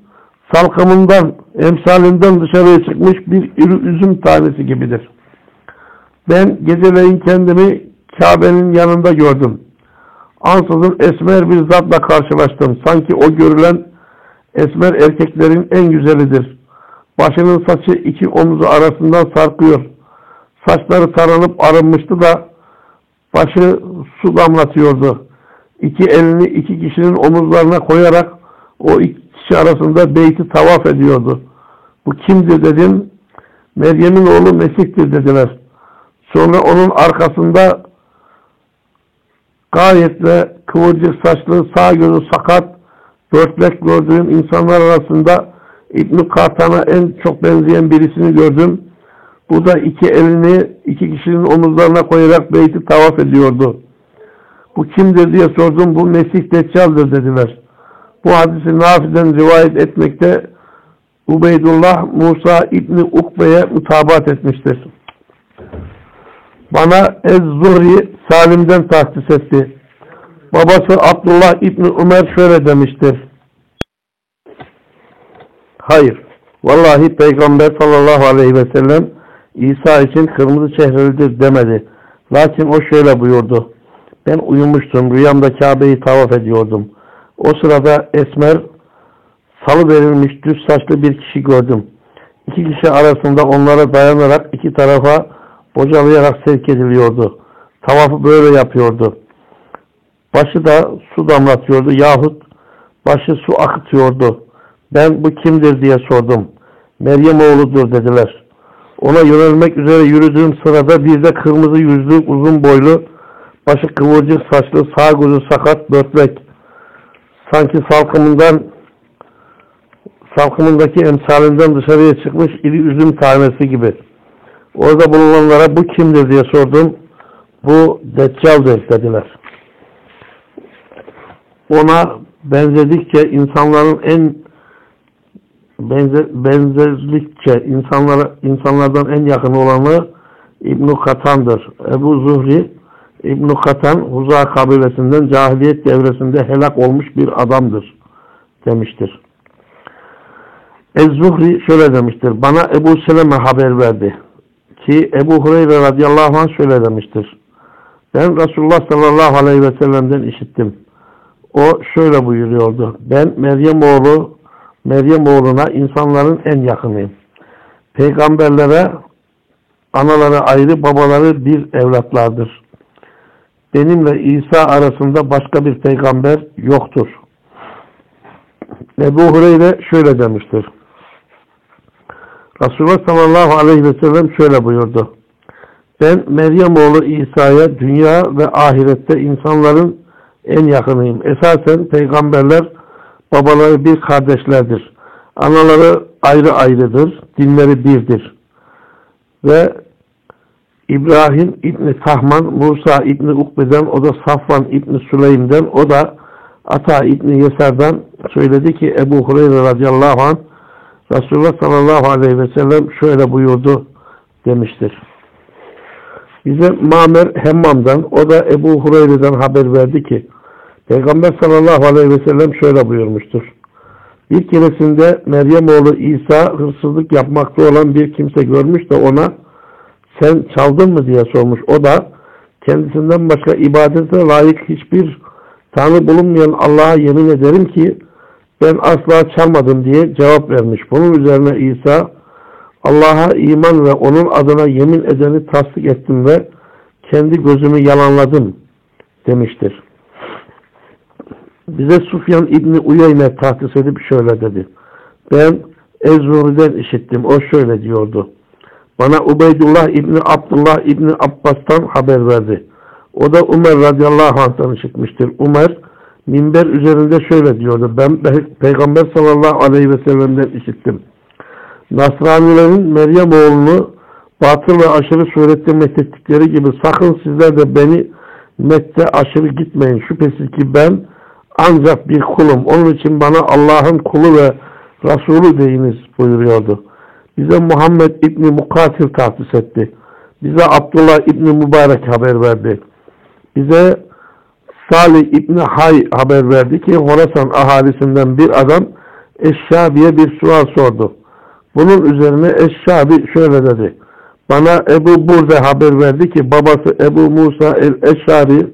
salkımından, emsalinden dışarıya çıkmış bir iri üzüm tanesi gibidir. Ben geceleyin kendimi Kabe'nin yanında gördüm. Ansızın esmer bir zatla karşılaştım. Sanki o görülen esmer erkeklerin en güzelidir. Başının saçı iki omuzu arasından sarkıyor. Saçları taranıp arınmıştı da başı su damlatıyordu. İki elini iki kişinin omuzlarına koyarak o iki kişi arasında beyti tavaf ediyordu. Bu kimdir dedim. Meryem'in oğlu Mesih'tir dediler. Sonra onun arkasında gayet ve kıvırcık saçlı, sağ gözü sakat, dörtlek gördüğüm insanlar arasında İbn-i Kartan'a en çok benzeyen birisini gördüm. Bu da iki elini iki kişinin omuzlarına koyarak beyti tavaf ediyordu. Bu kimdir diye sordum. Bu Mesih Deccal'dır dediler. Bu hadisi Nafi'den rivayet etmekte Ubeydullah Musa İbni Ukbe'ye mutabat etmiştir. Bana Ez-Zuhri Salim'den tahsis etti. Babası Abdullah İbni Ömer şöyle demiştir. Hayır. Vallahi Peygamber sallallahu aleyhi ve sellem İsa için kırmızı çehrelidir demedi. Lakin o şöyle buyurdu. Ben uyumuştum. Rüyamda Kabe'yi tavaf ediyordum. O sırada esmer salı verilmiş düz saçlı bir kişi gördüm. İki kişi arasında onlara dayanarak iki tarafa bocalayarak sevk ediliyordu. Tavafı böyle yapıyordu. Başı da su damlatıyordu yahut başı su akıtıyordu. Ben bu kimdir diye sordum. Meryem oğludur dediler. Ona yönelmek üzere yürüdüğüm sırada bir de kırmızı yüzlü uzun boylu başı kıvırcık saçlı sağ gözü sakat börtlek sanki salkımından salkımındaki emsalinden dışarıya çıkmış iri üzüm tanesi gibi. Orada bulunanlara bu kimdir diye sordum. Bu Deccal'dır dediler. Ona benzedikçe insanların en benzer, benzerlikçe insanlara, insanlardan en yakın olanı İbn-i Katan'dır. Ebu Zuhri İbn-i Katan Huza kabilesinden cahiliyet devresinde helak olmuş bir adamdır demiştir. Ez-Zuhri şöyle demiştir. Bana Ebu Seleme haber verdi ki Ebu Hureyre radıyallahu anh şöyle demiştir. Ben Resulullah sallallahu aleyhi ve sellem'den işittim. O şöyle buyuruyordu. Ben Meryem oğlu Meryem oğluna insanların en yakınıyım. Peygamberlere anaları ayrı, babaları bir evlatlardır. Benimle İsa arasında başka bir peygamber yoktur. Ebu Hureyre şöyle demiştir. Resulullah sallallahu aleyhi ve sellem şöyle buyurdu. Ben Meryem oğlu İsa'ya dünya ve ahirette insanların en yakınıyım. Esasen peygamberler babaları bir kardeşlerdir. Anaları ayrı ayrıdır. Dinleri birdir. Ve İbrahim İbni Tahman, Musa İbni Ukbe'den, o da Safvan İbni Süleym'den, o da Ata İbni Yeser'den söyledi ki Ebu Hureyre radıyallahu anh Resulullah sallallahu aleyhi ve sellem şöyle buyurdu demiştir. Bize Mamer Hemmam'dan, o da Ebu Hureyre'den haber verdi ki Peygamber sallallahu aleyhi ve sellem şöyle buyurmuştur. Bir keresinde Meryem oğlu İsa hırsızlık yapmakta olan bir kimse görmüş de ona sen çaldın mı diye sormuş. O da kendisinden başka ibadete layık hiçbir tanrı bulunmayan Allah'a yemin ederim ki ben asla çalmadım diye cevap vermiş. Bunun üzerine İsa Allah'a iman ve onun adına yemin edeni tasdik ettim ve kendi gözümü yalanladım demiştir. Bize Sufyan İbni Uyeyne tahtis edip şöyle dedi. Ben Ezuri'den işittim. O şöyle diyordu. Bana Ubeydullah İbni Abdullah İbni Abbas'tan haber verdi. O da Ömer radıyallahu anh'tan işitmiştir. Ömer minber üzerinde şöyle diyordu. Ben Peygamber sallallahu aleyhi ve sellem'den işittim. Nasranilerin Meryem oğlunu batıl ve aşırı surette methettikleri gibi sakın sizler de beni mette aşırı gitmeyin. Şüphesiz ki ben ancak bir kulum. Onun için bana Allah'ın kulu ve Resulü deyiniz buyuruyordu. Bize Muhammed İbni Mukatil tahsis etti. Bize Abdullah İbni Mübarek haber verdi. Bize Salih İbni Hay haber verdi ki Horasan ahalisinden bir adam Eşşabi'ye bir sual sordu. Bunun üzerine Eşşabi şöyle dedi. Bana Ebu Burze haber verdi ki babası Ebu Musa el-Eşşari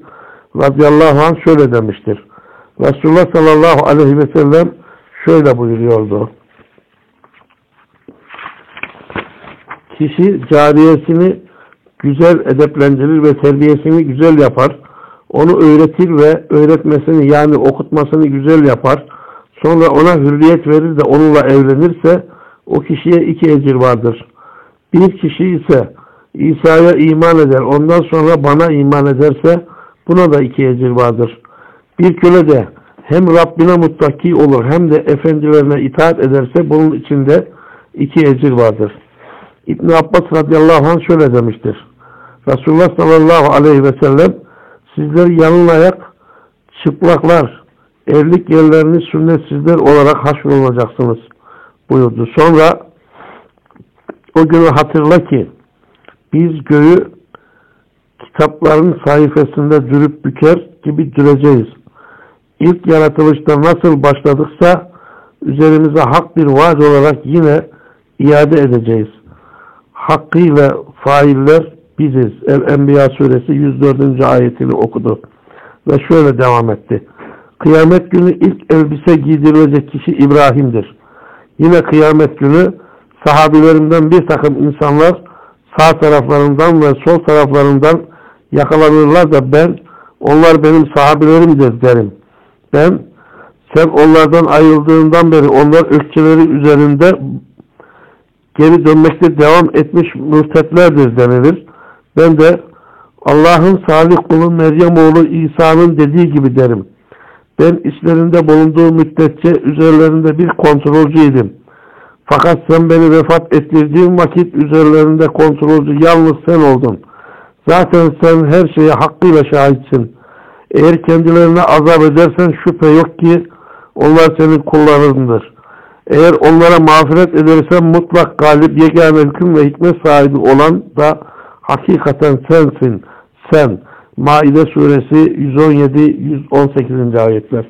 radıyallahu anh şöyle demiştir. Resulullah sallallahu aleyhi ve sellem şöyle buyuruyordu. Kişi cariyesini güzel edeplendirir ve terbiyesini güzel yapar. Onu öğretir ve öğretmesini yani okutmasını güzel yapar. Sonra ona hürriyet verir de onunla evlenirse o kişiye iki ecir vardır. Bir kişi ise İsa'ya iman eder. Ondan sonra bana iman ederse buna da iki ecir vardır. Bir köle de hem Rabbine muttaki olur hem de efendilerine itaat ederse bunun içinde iki ecir vardır. İbn Abbas radıyallahu anh şöyle demiştir. Resulullah sallallahu aleyhi ve sellem sizler yanılayak çıplaklar evlilik yerlerini sünnetsizler olarak haşrolacaksınız buyurdu. Sonra o günü hatırla ki biz göğü kitapların sayfasında dürüp büker gibi düreceğiz. İlk yaratılışta nasıl başladıksa üzerimize hak bir vaaz olarak yine iade edeceğiz. Hakkıyla failler biziz. El-Enbiya suresi 104. ayetini okudu. Ve şöyle devam etti. Kıyamet günü ilk elbise giydirilecek kişi İbrahim'dir. Yine kıyamet günü sahabilerinden bir takım insanlar sağ taraflarından ve sol taraflarından yakalanırlar da ben onlar benim sahabilerimdir derim. Ben sen onlardan ayrıldığından beri onlar ökçeleri üzerinde geri dönmekte devam etmiş mürtetlerdir denilir. Ben de Allah'ın salih kulu Meryem oğlu İsa'nın dediği gibi derim. Ben işlerinde bulunduğu müddetçe üzerlerinde bir kontrolcüydim. Fakat sen beni vefat ettirdiğin vakit üzerlerinde kontrolcü yalnız sen oldun. Zaten sen her şeye hakkıyla şahitsin. Eğer kendilerine azap edersen şüphe yok ki onlar senin kullarındır. Eğer onlara mağfiret edersen mutlak galip yegane hüküm ve hikmet sahibi olan da hakikaten sensin. Sen. Maide suresi 117-118. ayetler.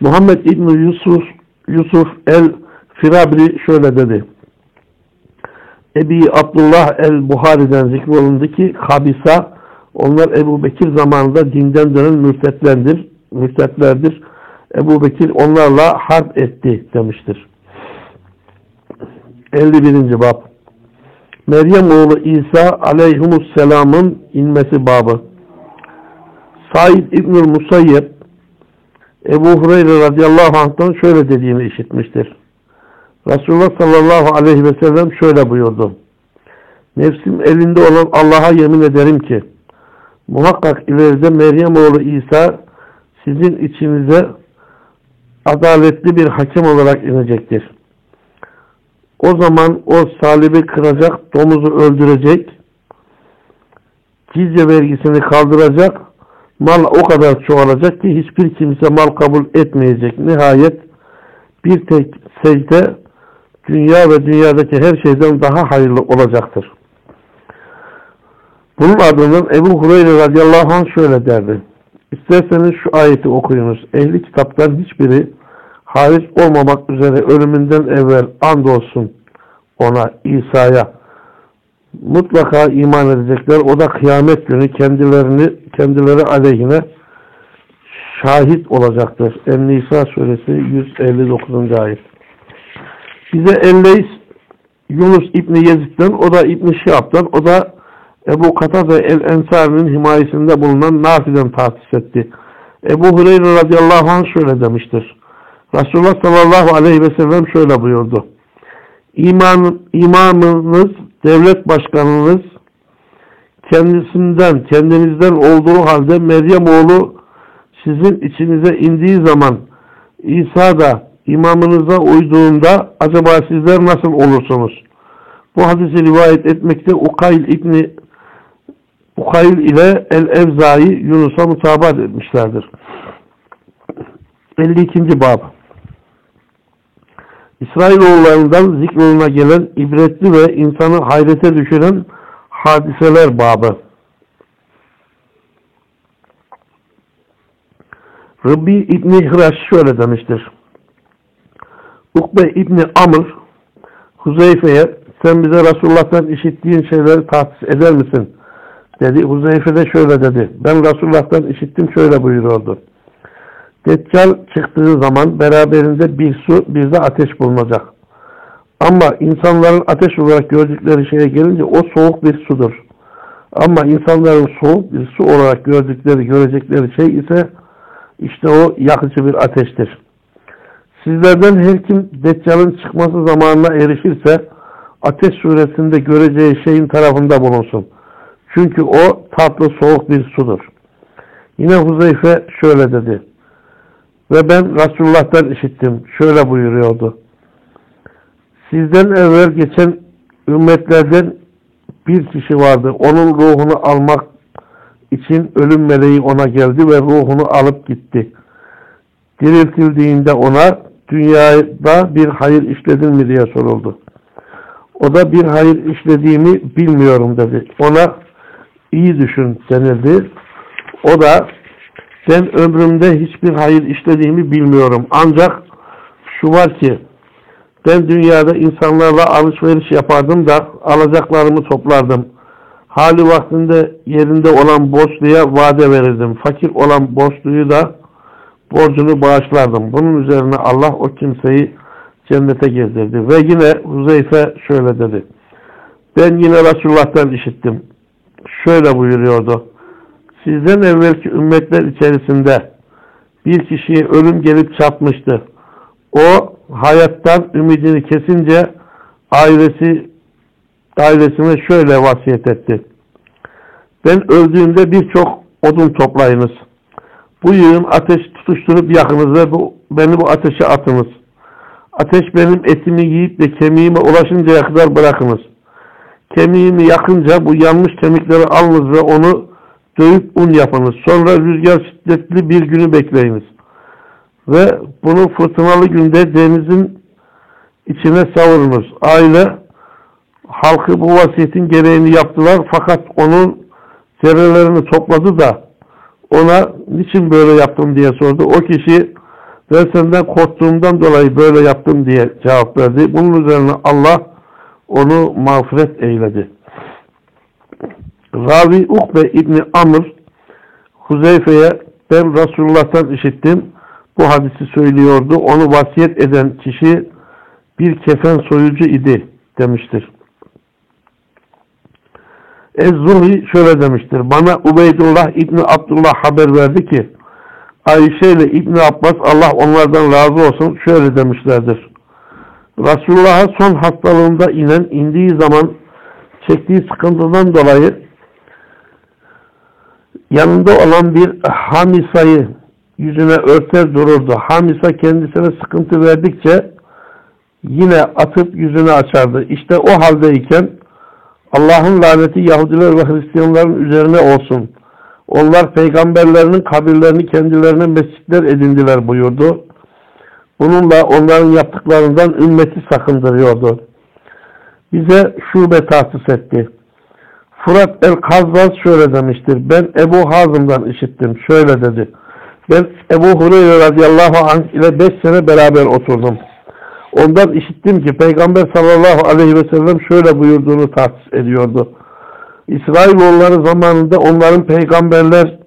Muhammed İbni Yusuf, Yusuf el-Firabri şöyle dedi. Ebi Abdullah el-Buhari'den zikrolundu ki Habisa onlar Ebu Bekir zamanında dinden dönen mürtetlerdir. mürtetlerdir. Ebu Bekir onlarla harp etti demiştir. 51. Bab Meryem oğlu İsa aleyhimusselamın inmesi babı Said İbnül Musayyeb Ebu Hureyre radıyallahu anh'tan şöyle dediğini işitmiştir. Resulullah sallallahu aleyhi ve sellem şöyle buyurdu. Nefsim elinde olan Allah'a yemin ederim ki muhakkak ileride Meryem oğlu İsa sizin içinize adaletli bir hakem olarak inecektir. O zaman o salibi kıracak, domuzu öldürecek, cizye vergisini kaldıracak, mal o kadar çoğalacak ki hiçbir kimse mal kabul etmeyecek. Nihayet bir tek secde dünya ve dünyadaki her şeyden daha hayırlı olacaktır. Bunun ardından Ebu Hureyre radıyallahu anh şöyle derdi. İsterseniz şu ayeti okuyunuz. Ehli kitaptan hiçbiri hariç olmamak üzere ölümünden evvel andolsun ona İsa'ya mutlaka iman edecekler. O da kıyamet günü kendilerini kendileri aleyhine şahit olacaktır. En-Nisa suresi 159. ayet. Bize Elleys Yunus İbni Yezid'den, o da İbni Şihab'dan, o da Ebu Katade el-Ensari'nin himayesinde bulunan Nafi'den tahsis etti. Ebu Hureyre radıyallahu anh şöyle demiştir. Resulullah sallallahu aleyhi ve sellem şöyle buyurdu. İman, imanınız, devlet başkanınız kendisinden, kendinizden olduğu halde Meryem oğlu sizin içinize indiği zaman İsa da imamınıza uyduğunda acaba sizler nasıl olursunuz? Bu hadisi rivayet etmekte Ukayl İbni Ukayl ile El-Evzai Yunus'a mutabat etmişlerdir. 52. Bab İsrailoğullarından zikroluna gelen ibretli ve insanı hayrete düşüren hadiseler babı. Rabbi İbni Hıraş şöyle demiştir. Ukbe İbni Amr Huzeyfe'ye sen bize Resulullah'tan işittiğin şeyleri tahsis eder misin? dedi. Huzeyfe de şöyle dedi. Ben Resulullah'tan işittim şöyle buyuruyordu. Deccal çıktığı zaman beraberinde bir su bir de ateş bulunacak. Ama insanların ateş olarak gördükleri şeye gelince o soğuk bir sudur. Ama insanların soğuk bir su olarak gördükleri, görecekleri şey ise işte o yakıcı bir ateştir. Sizlerden her kim Deccal'ın çıkması zamanına erişirse ateş suresinde göreceği şeyin tarafında bulunsun. Çünkü o tatlı soğuk bir sudur. Yine Huzeyfe şöyle dedi. Ve ben Resulullah'tan işittim. Şöyle buyuruyordu. Sizden evvel geçen ümmetlerden bir kişi vardı. Onun ruhunu almak için ölüm meleği ona geldi ve ruhunu alıp gitti. Diriltildiğinde ona dünyada bir hayır işledin mi diye soruldu. O da bir hayır işlediğimi bilmiyorum dedi. Ona iyi düşün denildi. O da ben ömrümde hiçbir hayır işlediğimi bilmiyorum. Ancak şu var ki ben dünyada insanlarla alışveriş yapardım da alacaklarımı toplardım. Hali vaktinde yerinde olan borçluya vade verirdim. Fakir olan borçluyu da borcunu bağışlardım. Bunun üzerine Allah o kimseyi cennete gezdirdi. Ve yine Huzeyfe şöyle dedi. Ben yine Resulullah'tan işittim. Şöyle buyuruyordu. Sizden evvelki ümmetler içerisinde bir kişiye ölüm gelip çatmıştı. O hayattan ümidini kesince ailesi ailesine şöyle vasiyet etti. Ben öldüğümde birçok odun toplayınız. Bu yığın ateş tutuşturup yakınız ve bu, beni bu ateşe atınız. Ateş benim etimi yiyip de kemiğime ulaşıncaya kadar bırakınız. Kemiğimi yakınca bu yanmış kemikleri alınız ve onu dövüp un yapınız. Sonra rüzgar şiddetli bir günü bekleyiniz. Ve bunu fırtınalı günde denizin içine savurunuz. Aile halkı bu vasiyetin gereğini yaptılar fakat onun zerrelerini topladı da ona niçin böyle yaptım diye sordu. O kişi ben senden korktuğumdan dolayı böyle yaptım diye cevap verdi. Bunun üzerine Allah onu mağfiret eyledi. Ravi Ukbe İbni Amr Huzeyfe'ye ben Resulullah'tan işittim. Bu hadisi söylüyordu. Onu vasiyet eden kişi bir kefen soyucu idi demiştir. Ez-Zuhri şöyle demiştir. Bana Ubeydullah İbni Abdullah haber verdi ki Ayşe ile İbni Abbas Allah onlardan razı olsun şöyle demişlerdir. Resulullah'a son hastalığında inen indiği zaman çektiği sıkıntıdan dolayı yanında olan bir Hamisa'yı yüzüne örter dururdu. Hamisa kendisine sıkıntı verdikçe yine atıp yüzünü açardı. İşte o haldeyken Allah'ın laneti Yahudiler ve Hristiyanların üzerine olsun. Onlar peygamberlerinin kabirlerini kendilerine mescitler edindiler buyurdu. Bununla onların yaptıklarından ümmeti sakındırıyordu. Bize şube tahsis etti. Fırat el-Kazzaz şöyle demiştir. Ben Ebu Hazım'dan işittim. Şöyle dedi. Ben Ebu Hureyre radıyallahu anh ile beş sene beraber oturdum. Ondan işittim ki Peygamber sallallahu aleyhi ve sellem şöyle buyurduğunu tahsis ediyordu. İsrailoğulları zamanında onların peygamberler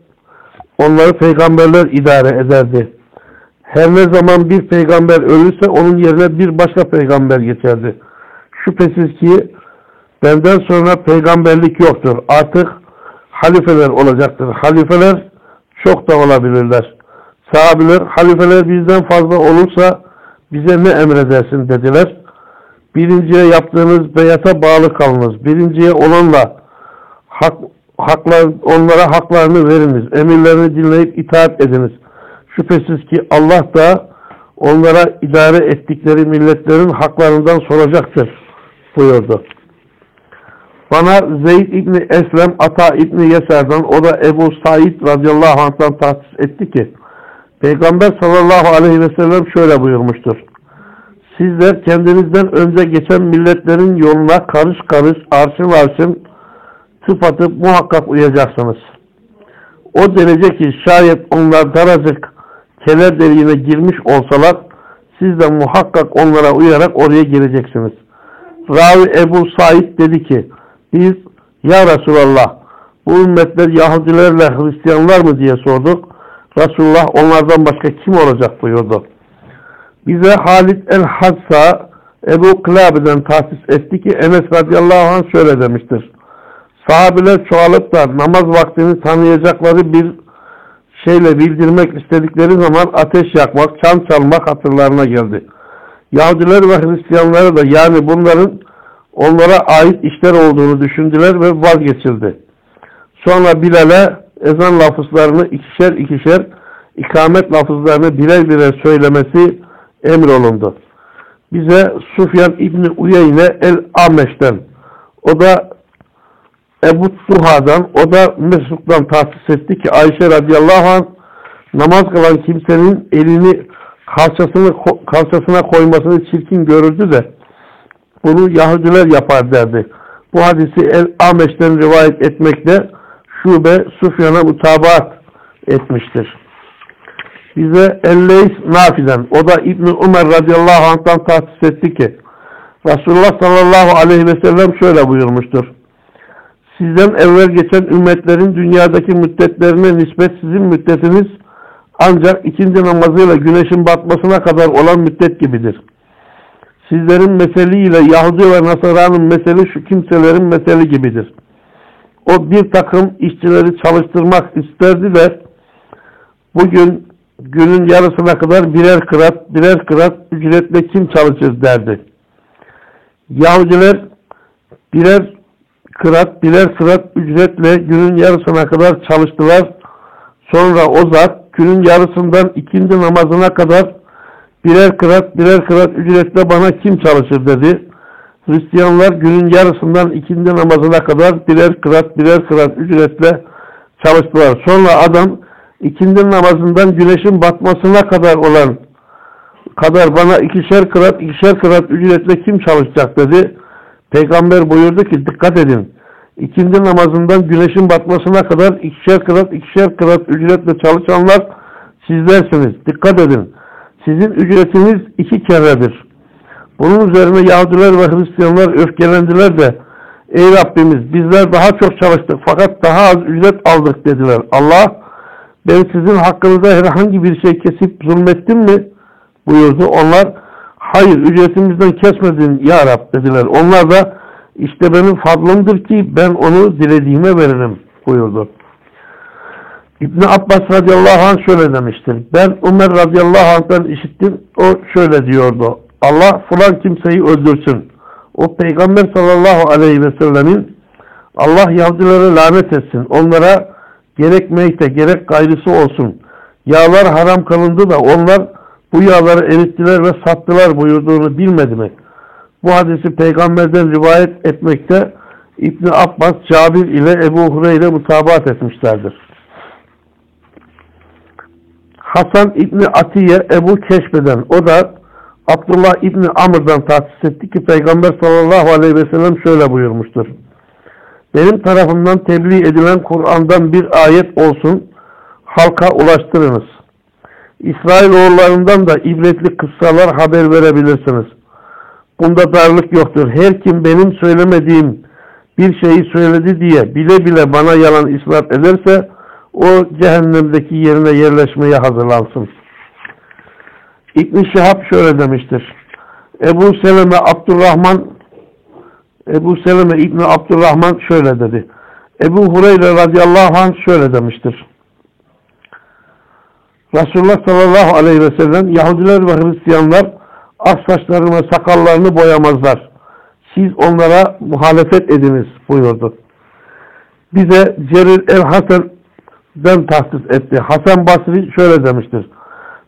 onları peygamberler idare ederdi. Her ne zaman bir peygamber ölürse onun yerine bir başka peygamber geçerdi. Şüphesiz ki benden sonra peygamberlik yoktur. Artık halifeler olacaktır. Halifeler çok da olabilirler. Sahabiler halifeler bizden fazla olursa bize ne emredersin dediler. Birinciye yaptığınız beyata bağlı kalınız. Birinciye olanla hak, haklar, onlara haklarını veriniz. Emirlerini dinleyip itaat ediniz. Şüphesiz ki Allah da onlara idare ettikleri milletlerin haklarından soracaktır buyurdu. Bana Zeyd İbni Eslem Ata İbni Yeser'den o da Ebu Said radıyallahu anh'tan tahsis etti ki Peygamber sallallahu aleyhi ve sellem şöyle buyurmuştur. Sizler kendinizden önce geçen milletlerin yoluna karış karış arşın arşın tıpatıp muhakkak uyacaksınız. O derece ki şayet onlar daracık keler deliğine girmiş olsalar siz de muhakkak onlara uyarak oraya gireceksiniz. Ravi Ebu Said dedi ki biz ya Resulallah bu ümmetler Yahudilerle Hristiyanlar mı diye sorduk. Resulullah onlardan başka kim olacak buyurdu. Bize Halid el-Hassa Ebu Kılabe'den tahsis etti ki Enes radıyallahu anh şöyle demiştir. Sahabiler çoğalıp da namaz vaktini tanıyacakları bir şeyle bildirmek istedikleri zaman ateş yakmak, çan çalmak hatırlarına geldi. Yahudiler ve Hristiyanları da yani bunların onlara ait işler olduğunu düşündüler ve vazgeçildi. Sonra Bilal'e ezan lafızlarını ikişer ikişer ikamet lafızlarını birer birer söylemesi emrolundu. Bize Sufyan İbni Uyeyne el-Ameş'ten o da Ebu Suha'dan o da Mesut'tan tahsis etti ki Ayşe radıyallahu anh namaz kılan kimsenin elini kalçasını, kalçasına koymasını çirkin görürdü de bunu Yahudiler yapar derdi. Bu hadisi El-Ameş'ten rivayet etmekle şube Sufyan'a mutabaat etmiştir. Bize Elleys Nafi'den o da İbn Ömer radıyallahu anh'tan tahsis etti ki Resulullah sallallahu aleyhi ve sellem şöyle buyurmuştur. Sizden evvel geçen ümmetlerin dünyadaki müddetlerine nispet sizin müddetiniz ancak ikindi namazıyla güneşin batmasına kadar olan müddet gibidir. Sizlerin meseliyle Yahudi ve Nasara'nın meseli şu kimselerin meseli gibidir. O bir takım işçileri çalıştırmak isterdi de bugün günün yarısına kadar birer kırat, birer kırat ücretle kim çalışır derdi. Yahudiler birer kırat, birer kırat ücretle günün yarısına kadar çalıştılar. Sonra o zat günün yarısından ikindi namazına kadar birer kırat, birer kırat ücretle bana kim çalışır dedi. Hristiyanlar günün yarısından ikindi namazına kadar birer kırat, birer kırat ücretle çalıştılar. Sonra adam ikindi namazından güneşin batmasına kadar olan kadar bana ikişer kırat, ikişer kırat ücretle kim çalışacak dedi. Peygamber buyurdu ki dikkat edin. İkindi namazından güneşin batmasına kadar ikişer kırat, ikişer kırat ücretle çalışanlar sizlersiniz. Dikkat edin. Sizin ücretiniz iki keredir. Bunun üzerine Yahudiler ve Hristiyanlar öfkelendiler de Ey Rabbimiz bizler daha çok çalıştık fakat daha az ücret aldık dediler. Allah ben sizin hakkınızda herhangi bir şey kesip zulmettim mi? buyurdu. Onlar hayır ücretimizden kesmedin ya Rab dediler. Onlar da işte benim fadlımdır ki ben onu dilediğime veririm buyurdu. İbni Abbas radıyallahu anh şöyle demiştir. Ben Ömer radıyallahu anh'tan işittim. O şöyle diyordu. Allah falan kimseyi öldürsün. O peygamber sallallahu aleyhi ve sellemin Allah Yahudileri lanet etsin. Onlara gerek meyte gerek gayrısı olsun. Yağlar haram kılındı da onlar bu yağları erittiler ve sattılar buyurduğunu bilmedi mi? Bu hadisi peygamberden rivayet etmekte İbni Abbas, Cabir ile Ebu Hureyre mutabat etmişlerdir. Hasan İbni Atiye Ebu Keşbe'den o da Abdullah İbni Amr'dan tahsis etti ki Peygamber sallallahu aleyhi ve sellem şöyle buyurmuştur. Benim tarafımdan tebliğ edilen Kur'an'dan bir ayet olsun halka ulaştırınız. İsrail oğullarından da ibretli kıssalar haber verebilirsiniz. Bunda darlık yoktur. Her kim benim söylemediğim bir şeyi söyledi diye bile bile bana yalan ispat ederse o cehennemdeki yerine yerleşmeye hazırlansın. İbn Şihab şöyle demiştir. Ebu Seleme Abdurrahman Ebu Seleme İbni Abdurrahman şöyle dedi. Ebu Hureyre radıyallahu anh şöyle demiştir. Resulullah sallallahu aleyhi ve sellem Yahudiler ve Hristiyanlar ak saçlarını ve sakallarını boyamazlar. Siz onlara muhalefet ediniz buyurdu. Bize Cerir el-Hasen'den tahsis etti. Hasan Basri şöyle demiştir.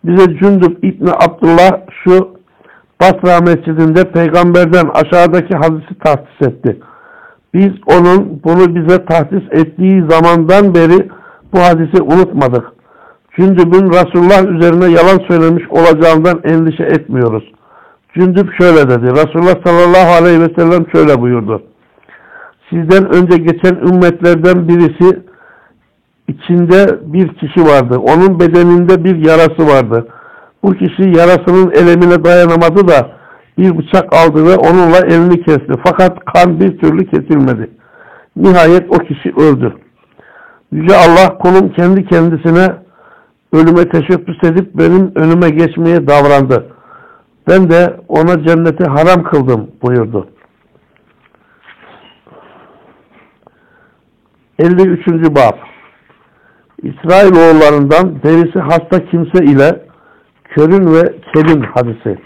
Bize Cündüb İbni Abdullah şu Basra mescidinde peygamberden aşağıdaki hadisi tahsis etti. Biz onun bunu bize tahsis ettiği zamandan beri bu hadisi unutmadık. Cündüb'ün Resulullah üzerine yalan söylemiş olacağından endişe etmiyoruz. Cündüb şöyle dedi. Resulullah sallallahu aleyhi ve sellem şöyle buyurdu. Sizden önce geçen ümmetlerden birisi içinde bir kişi vardı. Onun bedeninde bir yarası vardı. Bu kişi yarasının elemine dayanamadı da bir bıçak aldı ve onunla elini kesti. Fakat kan bir türlü kesilmedi. Nihayet o kişi öldü. Yüce Allah kulum kendi kendisine ölüme teşebbüs edip benim önüme geçmeye davrandı. Ben de ona cenneti haram kıldım buyurdu. 53. Bab İsrailoğullarından derisi hasta kimse ile körün ve kelin hadisi.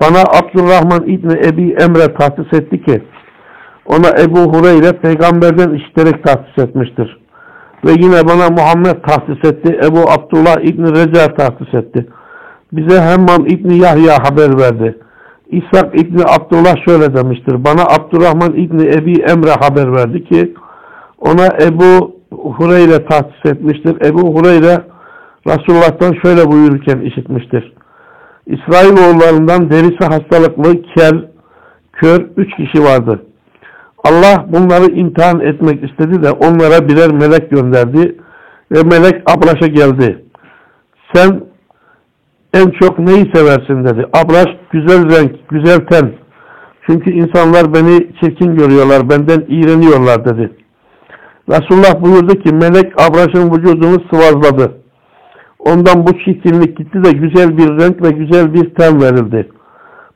Bana Abdurrahman İbni Ebi Emre tahsis etti ki ona Ebu Hureyre peygamberden işiterek tahsis etmiştir. Ve yine bana Muhammed tahsis etti. Ebu Abdullah İbni Reca tahsis etti. Bize Hemmam İbni Yahya haber verdi. İshak İbni Abdullah şöyle demiştir. Bana Abdurrahman İbni Ebi Emre haber verdi ki ona Ebu Hureyre tahsis etmiştir. Ebu Hureyre Resulullah'tan şöyle buyururken işitmiştir. İsrailoğullarından derisi hastalıklı, kel, kör üç kişi vardı. Allah bunları imtihan etmek istedi de onlara birer melek gönderdi ve melek Abraş'a geldi. Sen en çok neyi seversin dedi. Abraş güzel renk, güzel ten. Çünkü insanlar beni çirkin görüyorlar, benden iğreniyorlar dedi. Resulullah buyurdu ki melek Abraş'ın vücudunu sıvazladı. Ondan bu çirkinlik gitti de güzel bir renk ve güzel bir ten verildi.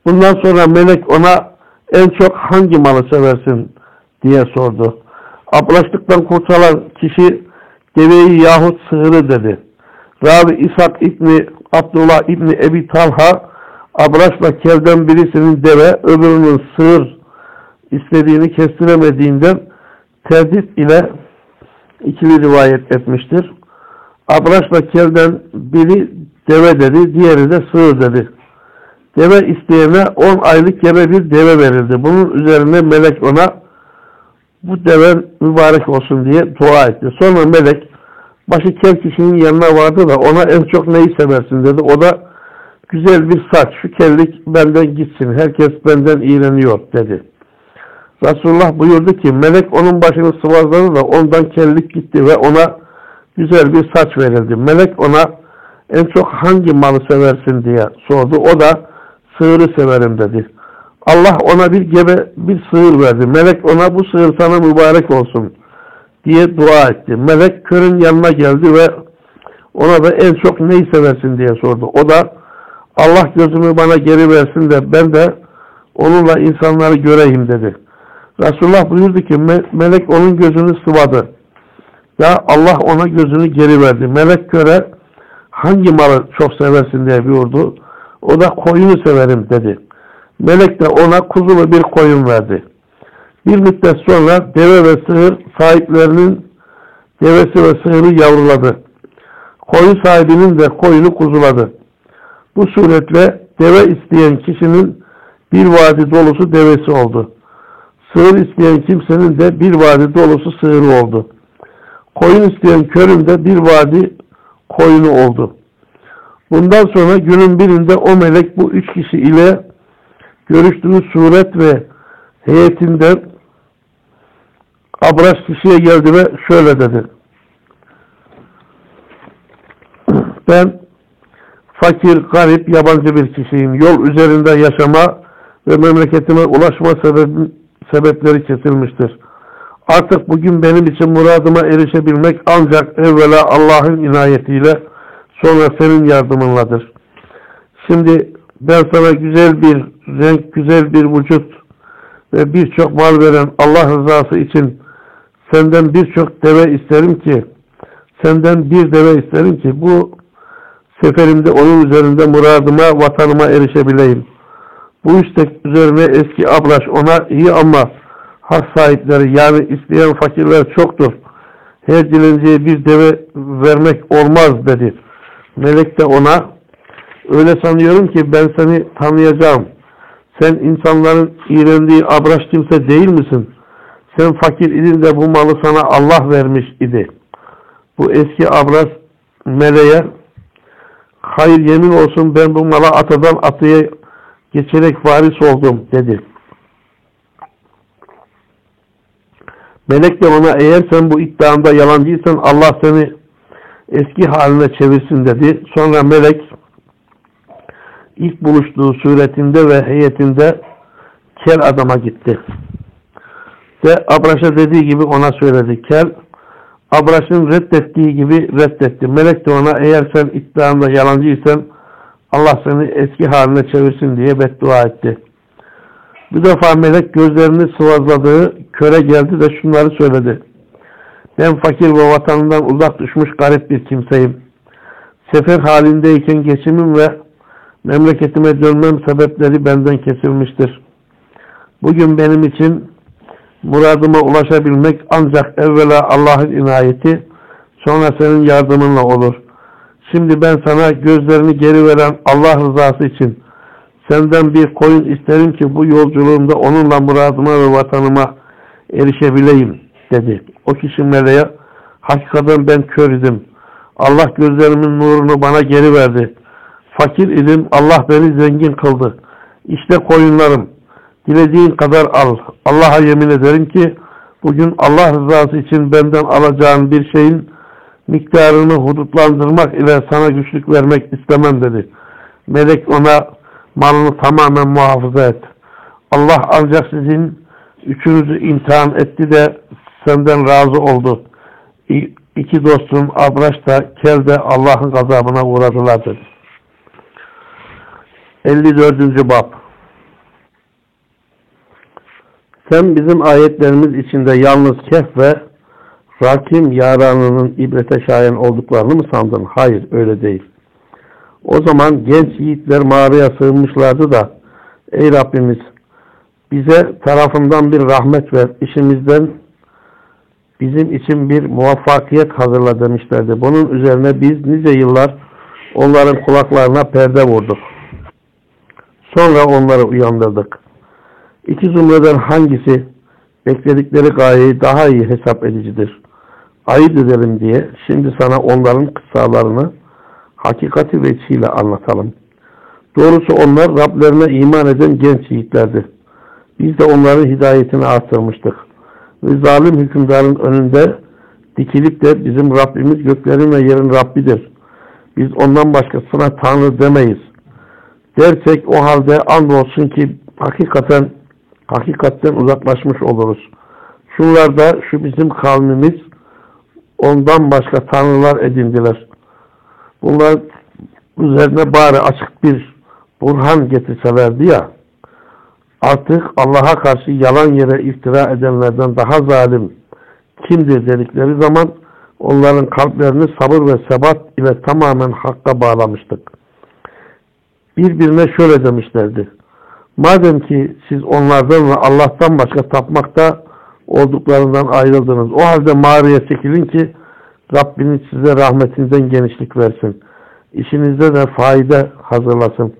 Bundan sonra melek ona en çok hangi malı seversin diye sordu. Abraşlıktan kurtulan kişi deveyi yahut sığırı dedi. Rabi İshak İbni Abdullah İbni Ebi Talha Abraş'la Kel'den birisinin deve öbürünün sığır istediğini kestiremediğinden terdit ile ikili rivayet etmiştir. Abraş'la Kel'den biri deve dedi, diğeri de sığır dedi. Deve isteyene 10 aylık gebe bir deve verildi. Bunun üzerine melek ona bu deve mübarek olsun diye dua etti. Sonra melek başı kel kişinin yanına vardı da ona en çok neyi seversin dedi. O da güzel bir saç, şu kellik benden gitsin, herkes benden iğreniyor dedi. Resulullah buyurdu ki melek onun başını sıvazladı da ondan kellik gitti ve ona güzel bir saç verildi. Melek ona en çok hangi malı seversin diye sordu. O da sığırı severim dedi. Allah ona bir gebe bir sığır verdi. Melek ona bu sığır sana mübarek olsun diye dua etti. Melek körün yanına geldi ve ona da en çok neyi seversin diye sordu. O da Allah gözümü bana geri versin de ben de onunla insanları göreyim dedi. Resulullah buyurdu ki melek onun gözünü sıvadı. da Allah ona gözünü geri verdi. Melek göre hangi malı çok seversin diye buyurdu. O da koyunu severim dedi. Melek de ona kuzulu bir koyun verdi. Bir müddet sonra deve ve sığır sahiplerinin devesi ve sığırı yavruladı. Koyun sahibinin de koyunu kuzuladı. Bu suretle deve isteyen kişinin bir vadi dolusu devesi oldu. Sığır isteyen kimsenin de bir vadi dolusu sığırı oldu. Koyun isteyen körün de bir vadi koyunu oldu. Bundan sonra günün birinde o melek bu üç kişi ile görüştüğünüz suret ve heyetinden Abraş kişiye geldi ve şöyle dedi. Ben fakir, garip, yabancı bir kişiyim. Yol üzerinde yaşama ve memleketime ulaşma sebebim, sebepleri kesilmiştir. Artık bugün benim için muradıma erişebilmek ancak evvela Allah'ın inayetiyle sonra senin yardımınladır. Şimdi ben sana güzel bir renk, güzel bir vücut ve birçok mal veren Allah rızası için senden birçok deve isterim ki senden bir deve isterim ki bu seferimde onun üzerinde muradıma, vatanıma erişebileyim. Bu istek üzerine eski Abraş ona iyi ama hak sahipleri yani isteyen fakirler çoktur. Her dilenciye bir deve vermek olmaz dedi. Melek de ona öyle sanıyorum ki ben seni tanıyacağım. Sen insanların iğrendiği Abraş kimse değil misin? Sen fakir idin de bu malı sana Allah vermiş idi. Bu eski Abraş meleğe hayır yemin olsun ben bu mala atadan atıya geçerek varis oldum dedi. Melek de ona eğer sen bu iddianda yalancıysan Allah seni eski haline çevirsin dedi. Sonra melek ilk buluştuğu suretinde ve heyetinde kel adama gitti. Ve Abraş'a dediği gibi ona söyledi. Kel Abraş'ın reddettiği gibi reddetti. Melek de ona eğer sen iddianda yalancıysan Allah seni eski haline çevirsin diye beddua etti. Bir defa melek gözlerini sıvazladığı köre geldi de şunları söyledi. Ben fakir ve vatanından uzak düşmüş garip bir kimseyim. Sefer halindeyken geçimim ve memleketime dönmem sebepleri benden kesilmiştir. Bugün benim için muradıma ulaşabilmek ancak evvela Allah'ın inayeti sonra senin yardımınla olur. Şimdi ben sana gözlerini geri veren Allah rızası için senden bir koyun isterim ki bu yolculuğumda onunla muradıma ve vatanıma erişebileyim dedi. O kişi meleğe hakikaten ben kör idim. Allah gözlerimin nurunu bana geri verdi. Fakir idim. Allah beni zengin kıldı. İşte koyunlarım. Dilediğin kadar al. Allah'a yemin ederim ki bugün Allah rızası için benden alacağın bir şeyin miktarını hudutlandırmak ile sana güçlük vermek istemem dedi. Melek ona malını tamamen muhafaza et. Allah ancak sizin üçünüzü imtihan etti de senden razı oldu. İki dostum Abraş da Kel de Allah'ın gazabına uğradılar dedi. 54. Bab Sen bizim ayetlerimiz içinde yalnız Kehf ve Rakim yaranının ibrete şayan olduklarını mı sandın? Hayır öyle değil. O zaman genç yiğitler mağaraya sığınmışlardı da Ey Rabbimiz bize tarafından bir rahmet ver. işimizden bizim için bir muvaffakiyet hazırla demişlerdi. Bunun üzerine biz nice yıllar onların kulaklarına perde vurduk. Sonra onları uyandırdık. İki zümreden hangisi bekledikleri gayeyi daha iyi hesap edicidir? Ayırt edelim diye şimdi sana onların kıssalarını hakikati veçhiyle anlatalım. Doğrusu onlar Rablerine iman eden genç yiğitlerdi. Biz de onların hidayetini artırmıştık. Ve zalim hükümdarın önünde dikilip de bizim Rabbimiz göklerin ve yerin Rabbidir. Biz ondan başkasına Tanrı demeyiz. Dersek o halde andolsun ki hakikaten hakikatten uzaklaşmış oluruz. Şunlarda şu bizim kavmimiz ondan başka tanrılar edindiler. Bunlar üzerine bari açık bir burhan getirselerdi ya artık Allah'a karşı yalan yere iftira edenlerden daha zalim kimdir dedikleri zaman onların kalplerini sabır ve sebat ile tamamen hakka bağlamıştık. Birbirine şöyle demişlerdi. Madem ki siz onlardan ve Allah'tan başka tapmakta olduklarından ayrıldınız. O halde mağaraya çekilin ki Rabbiniz size rahmetinden genişlik versin. İşinizde de fayda hazırlasın.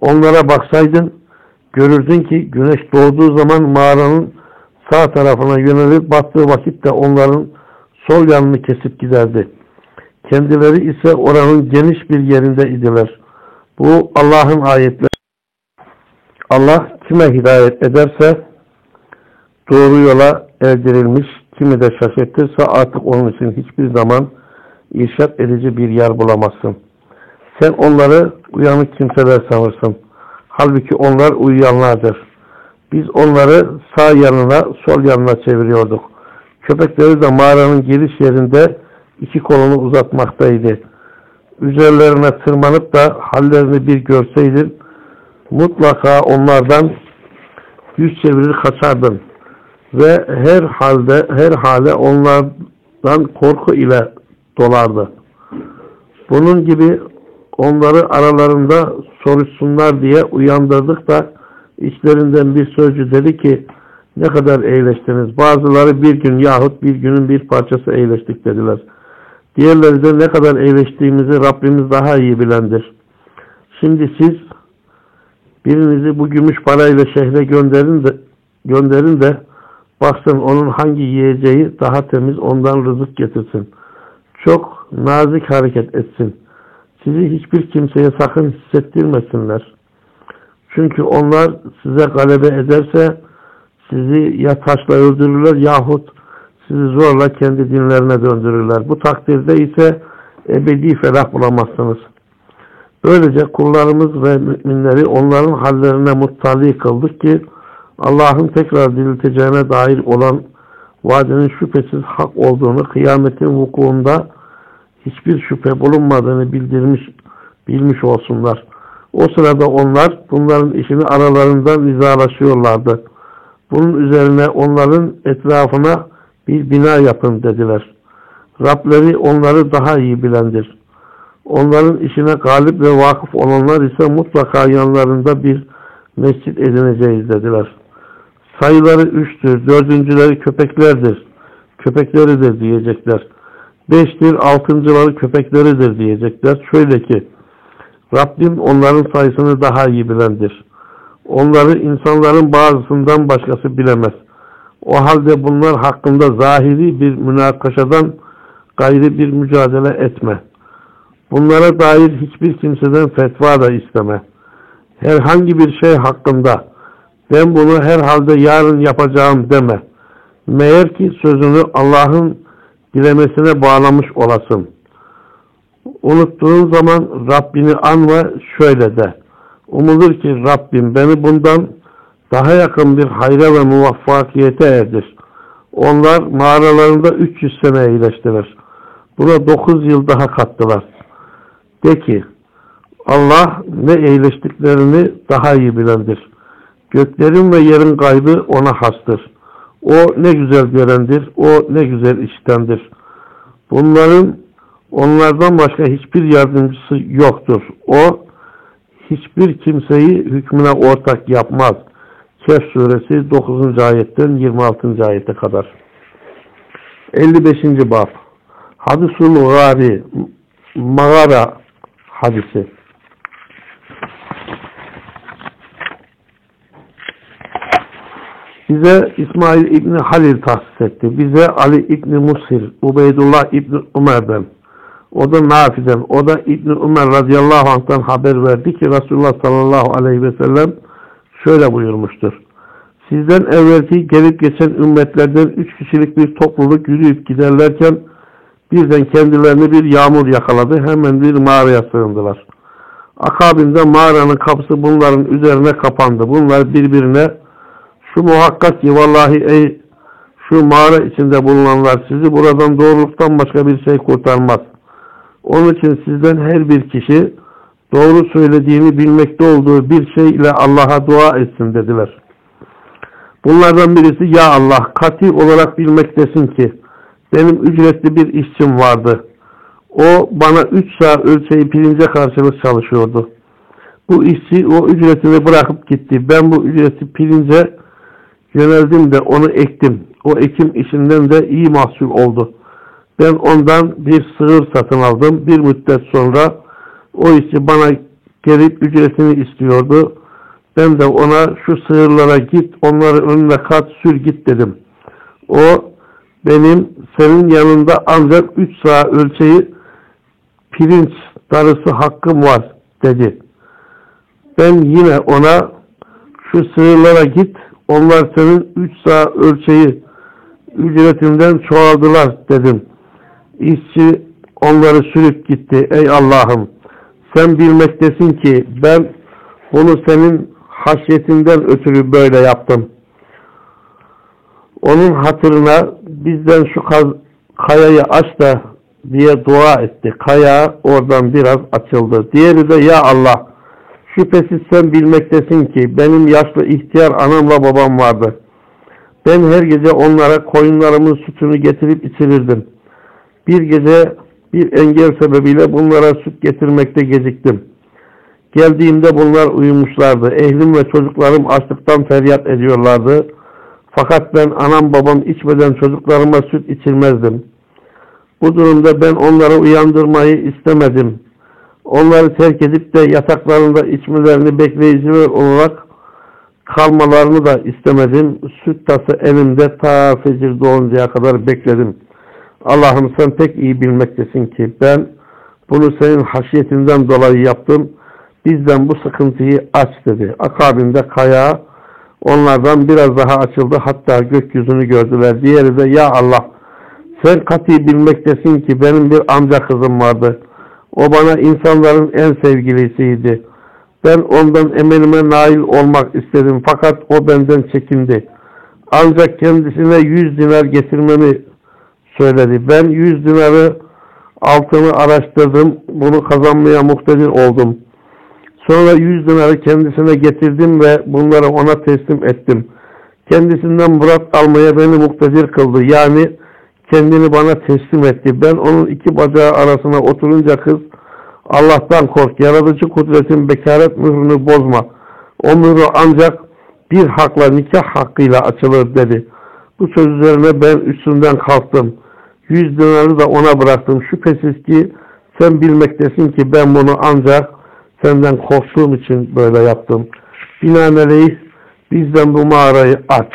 Onlara baksaydın görürdün ki güneş doğduğu zaman mağaranın sağ tarafına yönelip battığı vakitte onların sol yanını kesip giderdi. Kendileri ise oranın geniş bir yerinde idiler. Bu Allah'ın ayetleri. Allah kime hidayet ederse doğru yola erdirilmiş, kimi de şaşırtırsa artık onun için hiçbir zaman irşat edici bir yer bulamazsın. Sen onları uyanık kimseler sanırsın. Halbuki onlar uyuyanlardır. Biz onları sağ yanına, sol yanına çeviriyorduk. Köpekleri de mağaranın giriş yerinde iki kolunu uzatmaktaydı. Üzerlerine tırmanıp da hallerini bir görseydin, mutlaka onlardan yüz çevirir kaçardın. Ve her halde, her hale onlardan korku ile dolardı. Bunun gibi onları aralarında soruşsunlar diye uyandırdık da içlerinden bir sözcü dedi ki ne kadar eğleştiniz. Bazıları bir gün yahut bir günün bir parçası eğleştik dediler. Diğerleri de ne kadar eğleştiğimizi Rabbimiz daha iyi bilendir. Şimdi siz birinizi bu gümüş parayla şehre gönderin de, gönderin de baksın onun hangi yiyeceği daha temiz ondan rızık getirsin. Çok nazik hareket etsin. Sizi hiçbir kimseye sakın hissettirmesinler. Çünkü onlar size galebe ederse sizi ya taşla öldürürler yahut sizi zorla kendi dinlerine döndürürler. Bu takdirde ise ebedi felah bulamazsınız. Böylece kullarımız ve müminleri onların hallerine muttali kıldık ki Allah'ın tekrar dirilteceğine dair olan vaadinin şüphesiz hak olduğunu, kıyametin vukuunda hiçbir şüphe bulunmadığını bildirmiş, bilmiş olsunlar. O sırada onlar bunların işini aralarından nizalaşıyorlardı. Bunun üzerine onların etrafına bir bina yapın dediler. Rableri onları daha iyi bilendir. Onların işine galip ve vakıf olanlar ise mutlaka yanlarında bir mescit edineceğiz dediler. Sayıları üçtür, dördüncüleri köpeklerdir, köpekleridir diyecekler. Beştir, altıncıları köpekleridir diyecekler. Şöyle ki, Rabbim onların sayısını daha iyi bilendir. Onları insanların bazısından başkası bilemez. O halde bunlar hakkında zahiri bir münakaşadan gayri bir mücadele etme. Bunlara dair hiçbir kimseden fetva da isteme. Herhangi bir şey hakkında ben bunu herhalde yarın yapacağım deme. Meğer ki sözünü Allah'ın dilemesine bağlamış olasın. Unuttuğun zaman Rabbini anma şöyle de. Umulur ki Rabbim beni bundan daha yakın bir hayra ve muvaffakiyete erdir. Onlar mağaralarında 300 sene iyileştiler. Buna 9 yıl daha kattılar. De ki Allah ne iyileştiklerini daha iyi bilendir. Göklerin ve yerin kaybı ona hastır. O ne güzel görendir, o ne güzel iştendir. Bunların onlardan başka hiçbir yardımcısı yoktur. O hiçbir kimseyi hükmüne ortak yapmaz. Kehf suresi 9. ayetten 26. ayete kadar. 55. bab Hadisul gari Mağara hadisi Bize İsmail İbni Halil tahsis etti. Bize Ali İbni Musir, Ubeydullah İbni Umer'den, o da Nafi'den, o da İbni Umer radıyallahu anh'tan haber verdi ki Resulullah sallallahu aleyhi ve sellem şöyle buyurmuştur. Sizden evvelki gelip geçen ümmetlerden üç kişilik bir topluluk yürüyüp giderlerken birden kendilerini bir yağmur yakaladı. Hemen bir mağaraya sığındılar. Akabinde mağaranın kapısı bunların üzerine kapandı. Bunlar birbirine şu muhakkak ki vallahi ey şu mağara içinde bulunanlar sizi buradan doğruluktan başka bir şey kurtarmaz. Onun için sizden her bir kişi doğru söylediğini bilmekte olduğu bir şey ile Allah'a dua etsin dediler. Bunlardan birisi ya Allah kati olarak bilmektesin ki benim ücretli bir işçim vardı. O bana 3 saat ölçeği pirince karşılık çalışıyordu. Bu işçi o ücretini bırakıp gitti. Ben bu ücreti pirince yöneldim de onu ektim. O ekim işinden de iyi mahsul oldu. Ben ondan bir sığır satın aldım. Bir müddet sonra o işçi bana gelip ücretini istiyordu. Ben de ona şu sığırlara git, onları önüne kat, sür git dedim. O benim senin yanında ancak 3 saat ölçeği pirinç darısı hakkım var dedi. Ben yine ona şu sığırlara git, onlar senin 3 saat ölçeği ücretinden çoğaldılar dedim. İşçi onları sürüp gitti. Ey Allah'ım sen bilmektesin ki ben bunu senin haşyetinden ötürü böyle yaptım. Onun hatırına bizden şu kayayı aç da diye dua etti. Kaya oradan biraz açıldı. Diğeri de ya Allah şüphesiz sen bilmektesin ki benim yaşlı ihtiyar anamla babam vardı. Ben her gece onlara koyunlarımın sütünü getirip içirirdim. Bir gece bir engel sebebiyle bunlara süt getirmekte geciktim. Geldiğimde bunlar uyumuşlardı. Ehlim ve çocuklarım açlıktan feryat ediyorlardı. Fakat ben anam babam içmeden çocuklarıma süt içirmezdim. Bu durumda ben onları uyandırmayı istemedim. Onları terk edip de yataklarında içmelerini bekleyici olarak kalmalarını da istemedim. Süt tası elimde ta fecir doğuncaya kadar bekledim. Allah'ım sen pek iyi bilmektesin ki ben bunu senin haşiyetinden dolayı yaptım. Bizden bu sıkıntıyı aç dedi. Akabinde kaya onlardan biraz daha açıldı. Hatta gökyüzünü gördüler. Diğeri de ya Allah sen kati bilmektesin ki benim bir amca kızım vardı. O bana insanların en sevgilisiydi. Ben ondan emelime nail olmak istedim. Fakat o benden çekindi. Ancak kendisine yüz dinar getirmemi söyledi. Ben yüz dinarı altını araştırdım. Bunu kazanmaya muhtedir oldum. Sonra yüz dinarı kendisine getirdim ve bunları ona teslim ettim. Kendisinden murat almaya beni muktedir kıldı. Yani kendini bana teslim etti. Ben onun iki bacağı arasına oturunca kız Allah'tan kork. Yaratıcı kudretin bekaret mührünü bozma. O mührü ancak bir hakla nikah hakkıyla açılır dedi. Bu söz üzerine ben üstünden kalktım. Yüz dinarı da ona bıraktım. Şüphesiz ki sen bilmektesin ki ben bunu ancak senden korktuğum için böyle yaptım. Binaenaleyh bizden bu mağarayı aç.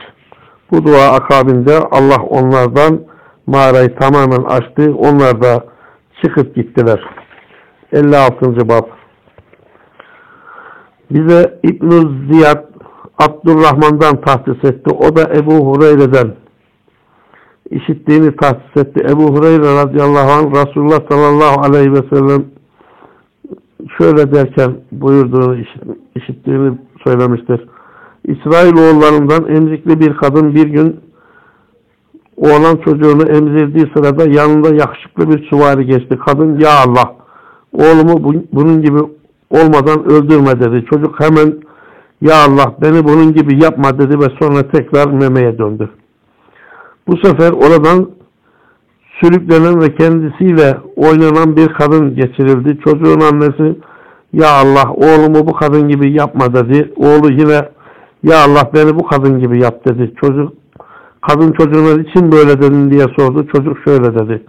Bu dua akabinde Allah onlardan mağarayı tamamen açtı. Onlar da çıkıp gittiler. 56. bab Bize ibn Ziyad Abdurrahman'dan tahsis etti. O da Ebu Hureyre'den işittiğini tahsis etti. Ebu Hureyre radıyallahu anh Resulullah sallallahu aleyhi ve sellem şöyle derken buyurduğunu işit, işittiğini söylemiştir. İsrailoğullarından emzikli bir kadın bir gün oğlan çocuğunu emzirdiği sırada yanında yakışıklı bir süvari geçti. Kadın ya Allah oğlumu bunun gibi olmadan öldürme dedi. Çocuk hemen ya Allah beni bunun gibi yapma dedi ve sonra tekrar memeye döndü. Bu sefer oradan sürüklenen ve kendisiyle oynanan bir kadın geçirildi. Çocuğun annesi ya Allah oğlumu bu kadın gibi yapma dedi. Oğlu yine ya Allah beni bu kadın gibi yap dedi. Çocuk kadın çocuğuna için böyle dedin diye sordu. Çocuk şöyle dedi.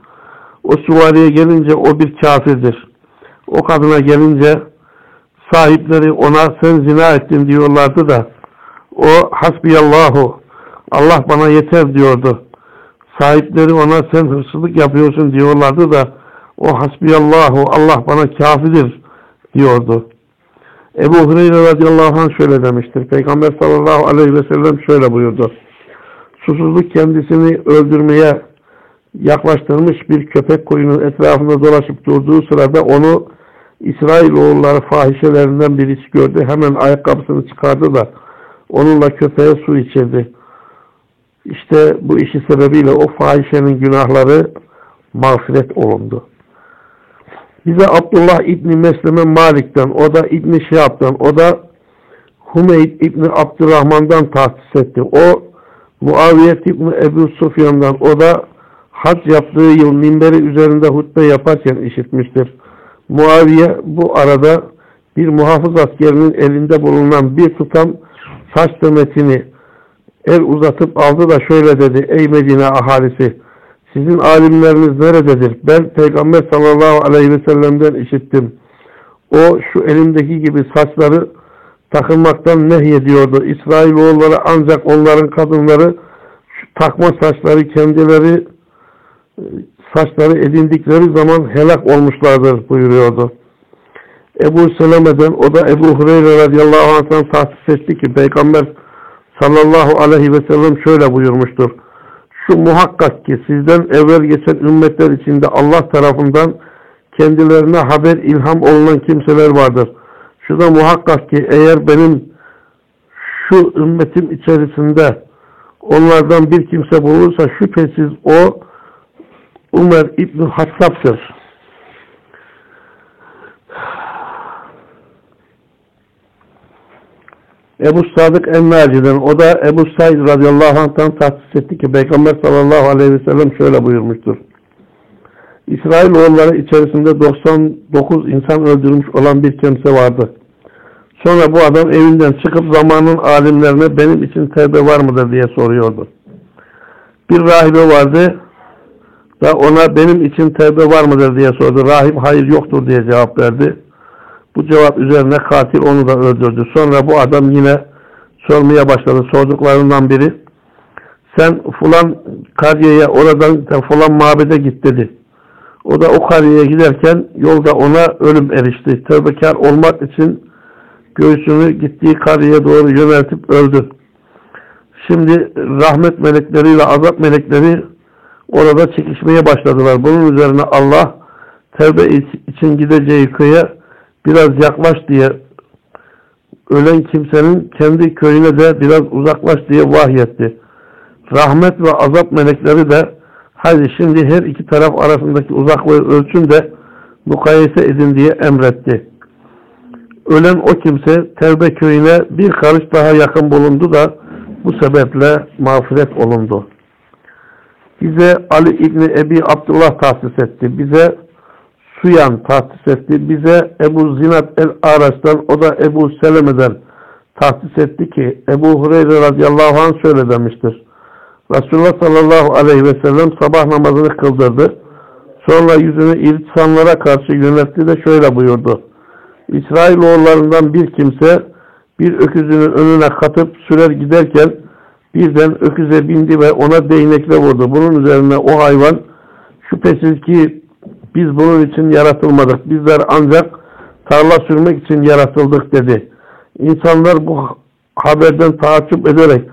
O süvariye gelince o bir kafirdir. O kadına gelince sahipleri ona sen zina ettin diyorlardı da o hasbiyallahu Allah bana yeter diyordu. Sahipleri ona sen hırsızlık yapıyorsun diyorlardı da o hasbiyallahu Allah bana kafidir diyordu. Ebu Hureyre radıyallahu anh şöyle demiştir. Peygamber sallallahu aleyhi ve sellem şöyle buyurdu. Susuzluk kendisini öldürmeye yaklaştırmış bir köpek koyunun etrafında dolaşıp durduğu sırada onu İsrailoğulları fahişelerinden birisi gördü. Hemen ayakkabısını çıkardı da onunla köpeğe su içirdi. İşte bu işi sebebiyle o fahişenin günahları mağfiret olundu. Bize Abdullah İbni Mesleme Malik'ten, o da İbni Şihab'dan, o da Hümeyd İbni Abdurrahman'dan tahsis etti. O Muaviyet İbni Ebu Sufyan'dan, o da hac yaptığı yıl minberi üzerinde hutbe yaparken işitmiştir. Muaviye bu arada bir muhafız askerinin elinde bulunan bir tutam saç demetini el uzatıp aldı da şöyle dedi. Ey Medine ahalisi sizin alimleriniz nerededir? Ben Peygamber sallallahu aleyhi ve sellem'den işittim. O şu elimdeki gibi saçları takılmaktan nehyediyordu. İsrailoğulları ancak onların kadınları takma saçları kendileri saçları edindikleri zaman helak olmuşlardır buyuruyordu. Ebu Seleme'den o da Ebu Hureyre radıyallahu anh'tan tahsis etti ki Peygamber sallallahu aleyhi ve sellem şöyle buyurmuştur. Şu muhakkak ki sizden evvel geçen ümmetler içinde Allah tarafından kendilerine haber ilham olunan kimseler vardır. Şu da muhakkak ki eğer benim şu ümmetim içerisinde onlardan bir kimse bulursa şüphesiz o Umer İbni Hattab'dır. Ebu Sadık Ennaci'den o da Ebu Said radıyallahu anh'tan tahsis etti ki Peygamber sallallahu aleyhi ve sellem şöyle buyurmuştur. İsrailoğulları içerisinde 99 insan öldürmüş olan bir kimse vardı. Sonra bu adam evinden çıkıp zamanın alimlerine benim için tevbe var mıdır diye soruyordu. Bir rahibe vardı da ona benim için tevbe var mıdır diye sordu. Rahip hayır yoktur diye cevap verdi. Bu cevap üzerine katil onu da öldürdü. Sonra bu adam yine sormaya başladı. Sorduklarından biri sen fulan kariyeye oradan fulan mabede git dedi. O da o kariyeye giderken yolda ona ölüm erişti. Tövbekar olmak için göğsünü gittiği kariyeye doğru yöneltip öldü. Şimdi rahmet melekleriyle azap melekleri orada çekişmeye başladılar. Bunun üzerine Allah tevbe için gideceği köye biraz yaklaş diye ölen kimsenin kendi köyüne de biraz uzaklaş diye vahyetti. Rahmet ve azap melekleri de hadi şimdi her iki taraf arasındaki uzaklığı ölçün de mukayese edin diye emretti. Ölen o kimse Tevbe köyüne bir karış daha yakın bulundu da bu sebeple mağfiret olundu. Bize Ali İbni Ebi Abdullah tahsis etti. Bize Suyan tahsis etti. Bize Ebu Zinat el-Araç'tan o da Ebu Seleme'den tahsis etti ki Ebu Hureyre radıyallahu anh şöyle demiştir. Resulullah sallallahu aleyhi ve sellem sabah namazını kıldırdı. Sonra yüzünü irtisanlara karşı yöneltti de şöyle buyurdu. İsrailoğullarından bir kimse bir öküzünün önüne katıp sürer giderken birden öküze bindi ve ona değnekle vurdu. Bunun üzerine o hayvan şüphesiz ki biz bunun için yaratılmadık. Bizler ancak tarla sürmek için yaratıldık dedi. İnsanlar bu haberden taaccüp ederek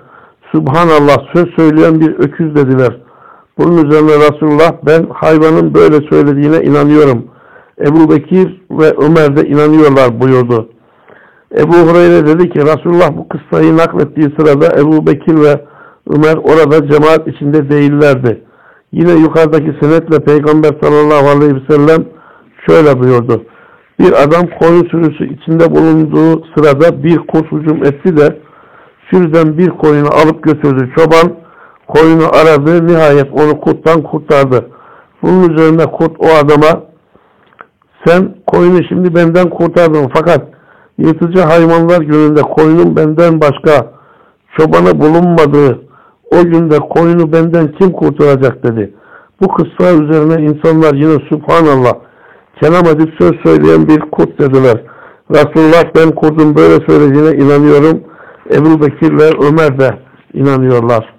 Subhanallah söz söyleyen bir öküz dediler. Bunun üzerine Resulullah ben hayvanın böyle söylediğine inanıyorum. Ebu Bekir ve Ömer de inanıyorlar buyurdu. Ebu Hureyre dedi ki Resulullah bu kıssayı naklettiği sırada Ebu Bekir ve Ömer orada cemaat içinde değillerdi. Yine yukarıdaki senetle Peygamber sallallahu aleyhi ve sellem şöyle buyurdu. Bir adam koyun sürüsü içinde bulunduğu sırada bir kurt hücum etti de sürüden bir koyunu alıp götürdü. Çoban koyunu aradı. Nihayet onu kurttan kurtardı. Bunun üzerine kurt o adama sen koyunu şimdi benden kurtardın fakat yırtıcı hayvanlar gününde koyunun benden başka çobana bulunmadığı o günde koyunu benden kim kurtaracak dedi. Bu kıssa üzerine insanlar yine Subhanallah kelam edip söz söyleyen bir kurt dediler. Resulullah ben kurdun böyle söylediğine inanıyorum. Ebu Bekir ve Ömer de inanıyorlar.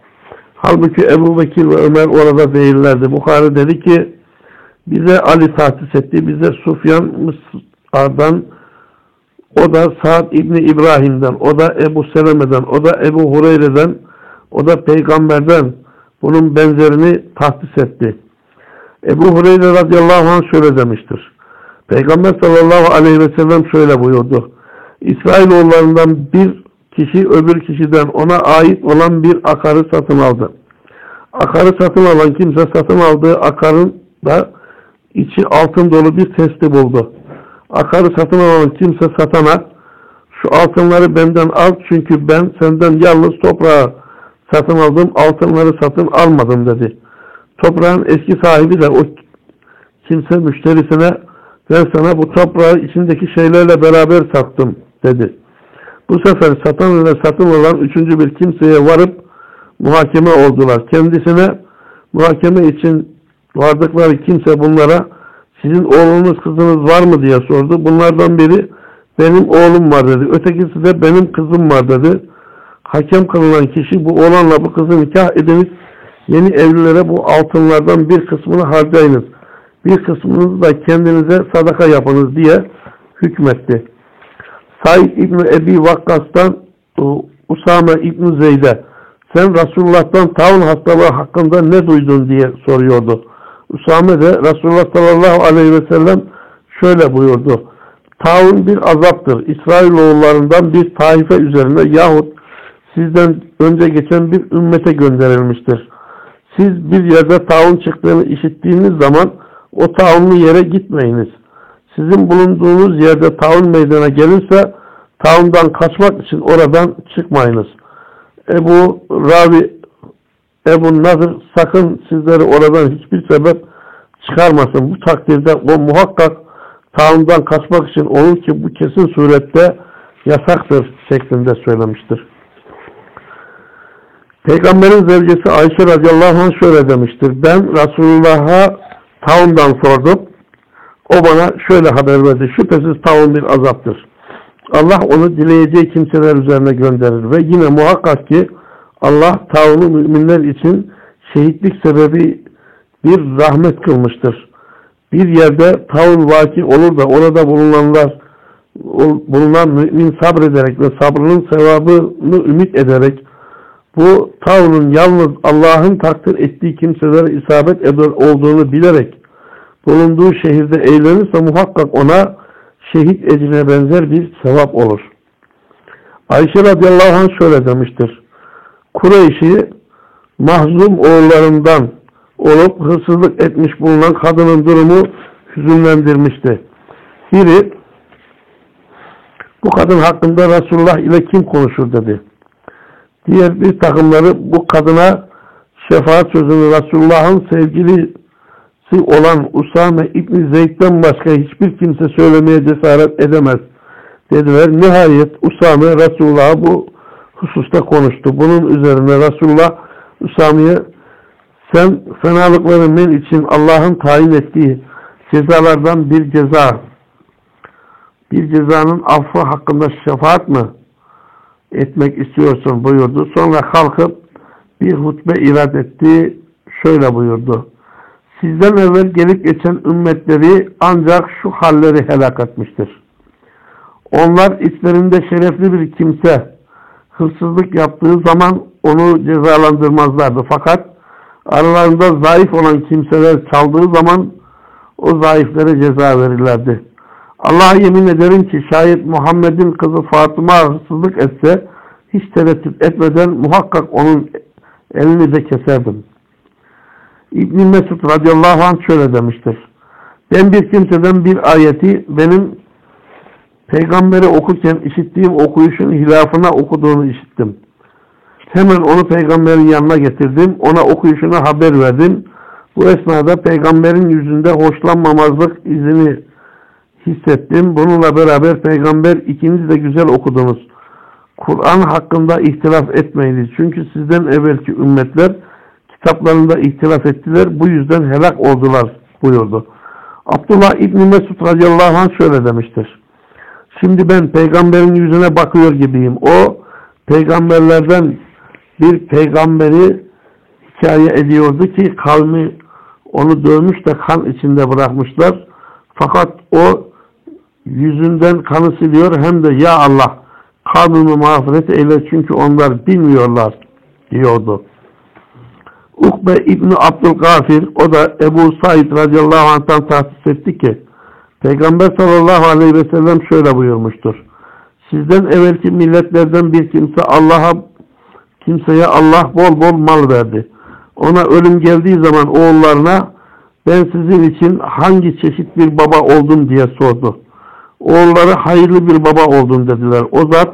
Halbuki Ebu Bekir ve Ömer orada değillerdi. Bukhari dedi ki bize Ali tahsis etti. Bize Sufyan Mısır'dan o da Sa'd İbni İbrahim'den, o da Ebu Seleme'den, o da Ebu Hureyre'den, o da Peygamber'den bunun benzerini tahsis etti. Ebu Hureyre radıyallahu anh şöyle demiştir. Peygamber sallallahu aleyhi ve sellem şöyle buyurdu. İsrailoğullarından bir kişi öbür kişiden ona ait olan bir akarı satın aldı. Akarı satın alan kimse satın aldığı akarın da içi altın dolu bir testi buldu. Akarı satın alan kimse satana şu altınları benden al çünkü ben senden yalnız toprağı satın aldım altınları satın almadım dedi. Toprağın eski sahibi de o kimse müşterisine ben sana bu toprağı içindeki şeylerle beraber sattım dedi. Bu sefer satan ve satın olan üçüncü bir kimseye varıp muhakeme oldular. Kendisine muhakeme için vardıkları kimse bunlara sizin oğlunuz kızınız var mı diye sordu. Bunlardan biri benim oğlum var dedi. Ötekisi de benim kızım var dedi. Hakem kılınan kişi bu oğlanla bu kızı nikah ediniz. Yeni evlilere bu altınlardan bir kısmını harcayınız. Bir kısmını da kendinize sadaka yapınız diye hükmetti. Said İbni Ebi Vakkas'tan Usame İbni Zeyd'e sen Resulullah'tan taun hastalığı hakkında ne duydun diye soruyordu. Usame de Resulullah sallallahu aleyhi ve sellem şöyle buyurdu. Taun bir azaptır. İsrailoğullarından bir taife üzerine yahut sizden önce geçen bir ümmete gönderilmiştir. Siz bir yerde taun çıktığını işittiğiniz zaman o taunlu yere gitmeyiniz. Sizin bulunduğunuz yerde taun meydana gelirse taundan kaçmak için oradan çıkmayınız. Ebu Ravi Ebu Nadir sakın sizleri oradan hiçbir sebep çıkarmasın. Bu takdirde o muhakkak taundan kaçmak için olur ki bu kesin surette yasaktır şeklinde söylemiştir. Peygamberin zevcesi Ayşe radıyallahu anh şöyle demiştir. Ben Resulullah'a taundan sordum. O bana şöyle haber verdi. Şüphesiz taun bir azaptır. Allah onu dileyeceği kimseler üzerine gönderir ve yine muhakkak ki Allah taunu müminler için şehitlik sebebi bir rahmet kılmıştır. Bir yerde taun vaki olur da orada bulunanlar bulunan mümin sabrederek ve sabrının sevabını ümit ederek bu tavrın yalnız Allah'ın takdir ettiği kimselere isabet eder olduğunu bilerek bulunduğu şehirde eğlenirse muhakkak ona şehit ecine benzer bir sevap olur. Ayşe radıyallahu anh şöyle demiştir. Kureyş'i mahzum oğullarından olup hırsızlık etmiş bulunan kadının durumu hüzünlendirmişti. Biri bu kadın hakkında Resulullah ile kim konuşur dedi. Diğer bir takımları bu kadına şefaat sözünü Resulullah'ın sevgilisi olan Usame İbni Zeyd'den başka hiçbir kimse söylemeye cesaret edemez dediler. Nihayet Usame Resulullah'a bu hususta konuştu. Bunun üzerine Resulullah Usame'ye sen fenalıkları men için Allah'ın tayin ettiği cezalardan bir ceza bir cezanın affı hakkında şefaat mı etmek istiyorsun buyurdu. Sonra kalkıp bir hutbe irad etti. Şöyle buyurdu. Sizden evvel gelip geçen ümmetleri ancak şu halleri helak etmiştir. Onlar içlerinde şerefli bir kimse hırsızlık yaptığı zaman onu cezalandırmazlardı. Fakat aralarında zayıf olan kimseler çaldığı zaman o zayıflere ceza verirlerdi. Allah'a yemin ederim ki şayet Muhammed'in kızı Fatıma hırsızlık etse hiç tereddüt etmeden muhakkak onun elini de keserdim. İbn Mesud radıyallahu anh şöyle demiştir. Ben bir kimseden bir ayeti benim peygamberi okurken işittiğim okuyuşun hilafına okuduğunu işittim. Hemen onu peygamberin yanına getirdim. Ona okuyuşunu haber verdim. Bu esnada peygamberin yüzünde hoşlanmamazlık izini hissettim. Bununla beraber peygamber ikiniz de güzel okudunuz. Kur'an hakkında ihtilaf etmeyiniz. Çünkü sizden evvelki ümmetler kitaplarında ihtilaf ettiler. Bu yüzden helak oldular buyurdu. Abdullah İbni Mesud radıyallahu anh şöyle demiştir. Şimdi ben peygamberin yüzüne bakıyor gibiyim. O peygamberlerden bir peygamberi hikaye ediyordu ki kavmi onu dövmüş de kan içinde bırakmışlar. Fakat o yüzünden kanı siliyor hem de ya Allah kavmimi mağfiret eyle çünkü onlar bilmiyorlar diyordu. Ukbe İbni Abdülgafir o da Ebu Said radıyallahu anh'tan tahsis etti ki Peygamber sallallahu aleyhi ve sellem şöyle buyurmuştur. Sizden evvelki milletlerden bir kimse Allah'a kimseye Allah bol bol mal verdi. Ona ölüm geldiği zaman oğullarına ben sizin için hangi çeşit bir baba oldum diye sordu. Oğulları hayırlı bir baba oldun dediler. O zat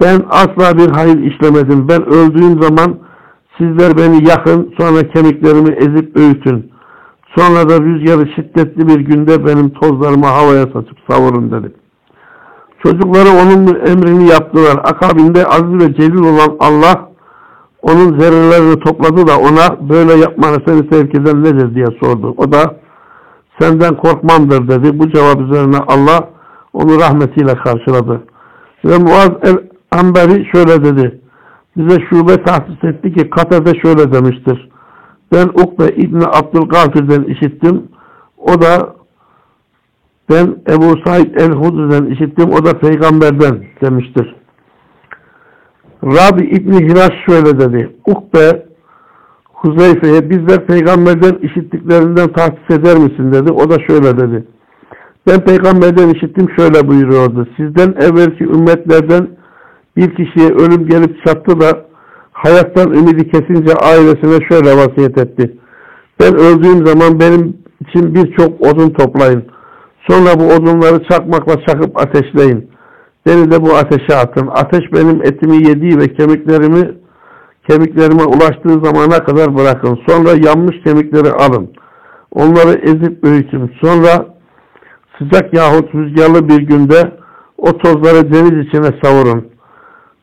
ben asla bir hayır işlemedim. Ben öldüğüm zaman Sizler beni yakın, sonra kemiklerimi ezip öğütün. Sonra da rüzgarı şiddetli bir günde benim tozlarımı havaya saçıp savurun dedi. Çocukları onun emrini yaptılar. Akabinde aziz ve celil olan Allah onun zerrelerini topladı da ona böyle yapmanı seni sevk eden nedir diye sordu. O da senden korkmamdır dedi. Bu cevap üzerine Allah onu rahmetiyle karşıladı. Ve Muaz el-Amberi şöyle dedi. Bize şube tahsis etti ki Katar'da şöyle demiştir. Ben Ukbe İbni Abdülgafir'den işittim. O da ben Ebu Said el-Hudri'den işittim. O da peygamberden demiştir. Rabi İbni Hiraş şöyle dedi. Ukbe Huzeyfe'ye bizler peygamberden işittiklerinden tahsis eder misin dedi. O da şöyle dedi. Ben peygamberden işittim şöyle buyuruyordu. Sizden evvelki ümmetlerden bir kişiye ölüm gelip çattı da hayattan ümidi kesince ailesine şöyle vasiyet etti. Ben öldüğüm zaman benim için birçok odun toplayın. Sonra bu odunları çakmakla çakıp ateşleyin. Beni de bu ateşe atın. Ateş benim etimi yediği ve kemiklerimi kemiklerime ulaştığı zamana kadar bırakın. Sonra yanmış kemikleri alın. Onları ezip öğütün. Sonra sıcak yahut rüzgarlı bir günde o tozları deniz içine savurun.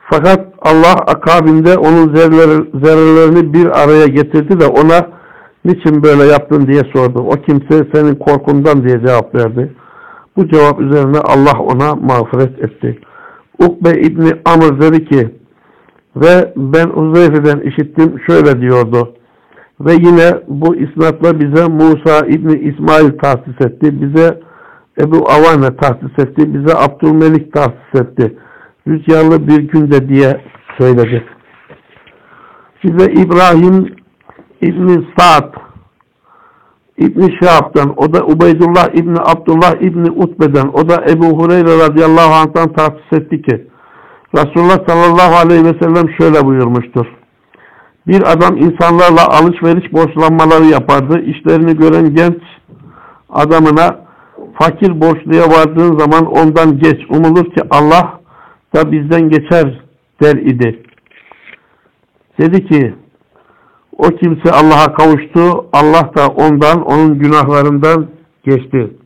Fakat Allah akabinde onun zerreleri, zerrelerini bir araya getirdi de ona niçin böyle yaptın diye sordu. O kimse senin korkundan diye cevap verdi. Bu cevap üzerine Allah ona mağfiret etti. Ukbe İbni Amr dedi ki ve ben Uzeyfe'den işittim şöyle diyordu. Ve yine bu isnatla bize Musa İbni İsmail tahsis etti. Bize Ebu Avane tahsis etti. Bize Abdülmelik tahsis etti. Rüzgarlı bir günde diye söyledi. Bize İbrahim İbni Sa'd İbni Şahab'dan, o da Ubeydullah İbni Abdullah İbni Utbe'den, o da Ebu Hureyre radıyallahu anh'tan tahsis etti ki Resulullah sallallahu aleyhi ve sellem şöyle buyurmuştur. Bir adam insanlarla alışveriş borçlanmaları yapardı. İşlerini gören genç adamına fakir borçluya vardığın zaman ondan geç. Umulur ki Allah da bizden geçer der idi. Dedi ki o kimse Allah'a kavuştu. Allah da ondan, onun günahlarından geçti.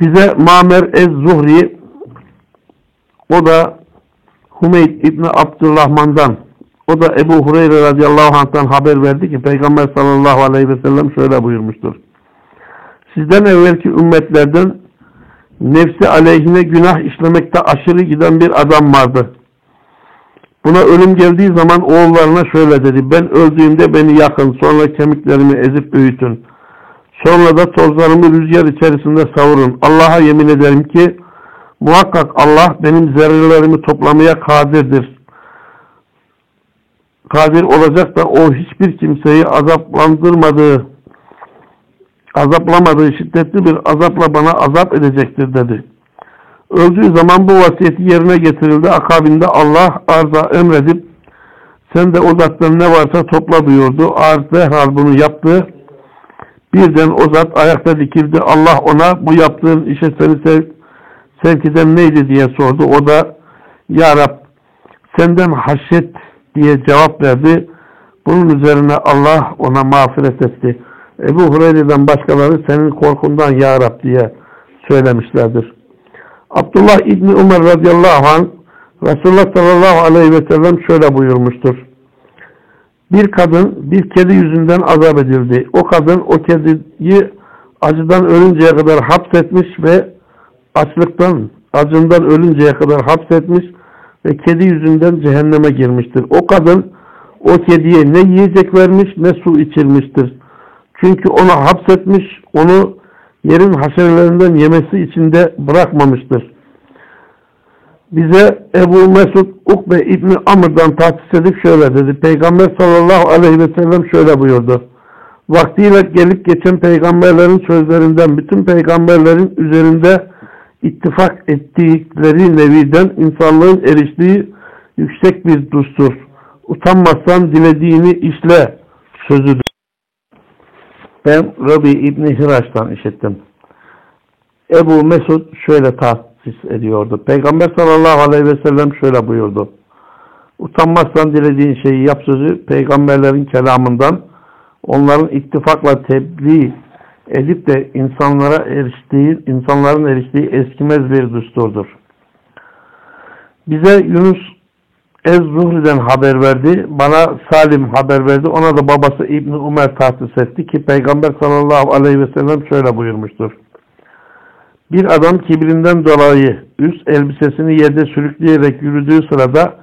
Bize Mamer Ez-Zuhri o da Hümeyd İbni Abdurrahman'dan o da Ebu Hureyre radıyallahu anh'tan haber verdi ki Peygamber sallallahu aleyhi ve sellem şöyle buyurmuştur. Sizden evvelki ümmetlerden nefsi aleyhine günah işlemekte aşırı giden bir adam vardı. Buna ölüm geldiği zaman oğullarına şöyle dedi. Ben öldüğümde beni yakın, sonra kemiklerimi ezip büyütün. Sonra da tozlarımı rüzgar içerisinde savurun. Allah'a yemin ederim ki muhakkak Allah benim zerrelerimi toplamaya kadirdir. Kadir olacak da o hiçbir kimseyi azaplandırmadığı, azaplamadığı şiddetli bir azapla bana azap edecektir dedi. Öldüğü zaman bu vasiyeti yerine getirildi. Akabinde Allah arza emredip sen de o ne varsa topla buyurdu. Arz derhal bunu yaptı. Birden o zat ayakta dikildi. Allah ona bu yaptığın işe seni sev sevk neydi diye sordu. O da Ya Rab senden haşyet diye cevap verdi. Bunun üzerine Allah ona mağfiret etti. Ebu Hureyre'den başkaları senin korkundan Ya Rab diye söylemişlerdir. Abdullah İbni Umar radıyallahu anh Resulullah sallallahu aleyhi ve sellem şöyle buyurmuştur. Bir kadın bir kedi yüzünden azap edildi. O kadın o kediyi acıdan ölünceye kadar hapsetmiş ve açlıktan, acından ölünceye kadar hapsetmiş ve kedi yüzünden cehenneme girmiştir. O kadın o kediye ne yiyecek vermiş ne su içirmiştir. Çünkü onu hapsetmiş, onu yerin haşerelerinden yemesi içinde bırakmamıştır. Bize Ebu Mesud Ukbe İbni Amr'dan tahsis edip şöyle dedi. Peygamber sallallahu aleyhi ve sellem şöyle buyurdu. Vaktiyle gelip geçen peygamberlerin sözlerinden bütün peygamberlerin üzerinde ittifak ettikleri neviden insanlığın eriştiği yüksek bir dustur. Utanmazsan dilediğini işle sözüdür. Ben Rabi İbni Hiraş'tan işittim. Ebu Mesud şöyle tahsis ediyordu. Peygamber sallallahu aleyhi ve sellem şöyle buyurdu. Utanmazsan dilediğin şeyi yap sözü peygamberlerin kelamından onların ittifakla tebliğ edip de insanlara eriştiği, insanların eriştiği eskimez bir düsturdur. Bize Yunus Ez-Zuhri'den haber verdi. Bana Salim haber verdi. Ona da babası İbni Umer tahsis etti ki Peygamber sallallahu aleyhi ve sellem şöyle buyurmuştur. Bir adam kibrinden dolayı üst elbisesini yerde sürükleyerek yürüdüğü sırada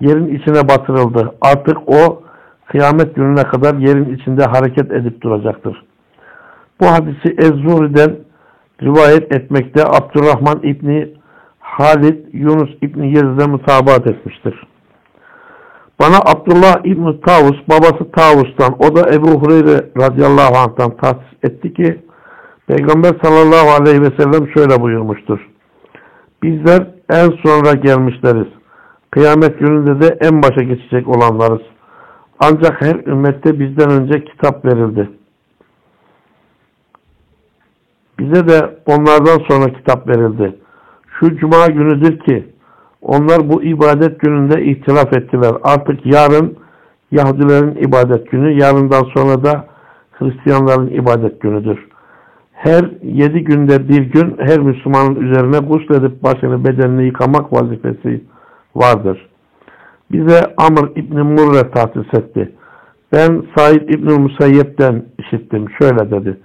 yerin içine batırıldı. Artık o kıyamet gününe kadar yerin içinde hareket edip duracaktır. Bu hadisi Ez-Zuhri'den rivayet etmekte Abdurrahman İbni Halid Yunus İbni Yezid'e mutabat etmiştir. Bana Abdullah İbni Tavus, babası Tavus'tan, o da Ebu Hureyre radıyallahu anh'tan tahsis etti ki, Peygamber sallallahu aleyhi ve sellem şöyle buyurmuştur. Bizler en sonra gelmişleriz. Kıyamet gününde de en başa geçecek olanlarız. Ancak her ümmette bizden önce kitap verildi. Bize de onlardan sonra kitap verildi. Şu cuma günüdür ki onlar bu ibadet gününde ihtilaf ettiler. Artık yarın Yahudilerin ibadet günü, yarından sonra da Hristiyanların ibadet günüdür. Her yedi günde bir gün her Müslümanın üzerine gusledip başını bedenini yıkamak vazifesi vardır. Bize Amr İbni Murre tahsis etti. Ben Said İbni Musayyep'ten işittim. Şöyle dedi.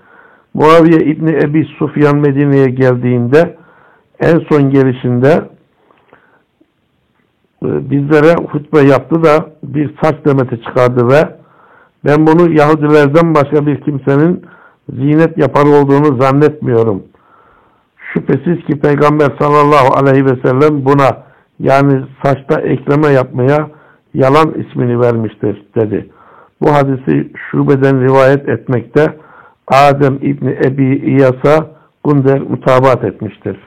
Muaviye İbni Ebi Sufyan Medine'ye geldiğinde en son gelişinde bizlere hutbe yaptı da bir saç demeti çıkardı ve ben bunu Yahudilerden başka bir kimsenin zinet yapar olduğunu zannetmiyorum. Şüphesiz ki Peygamber sallallahu aleyhi ve sellem buna yani saçta ekleme yapmaya yalan ismini vermiştir dedi. Bu hadisi şubeden rivayet etmekte Adem İbni Ebi İyas'a Gunder mutabat etmiştir.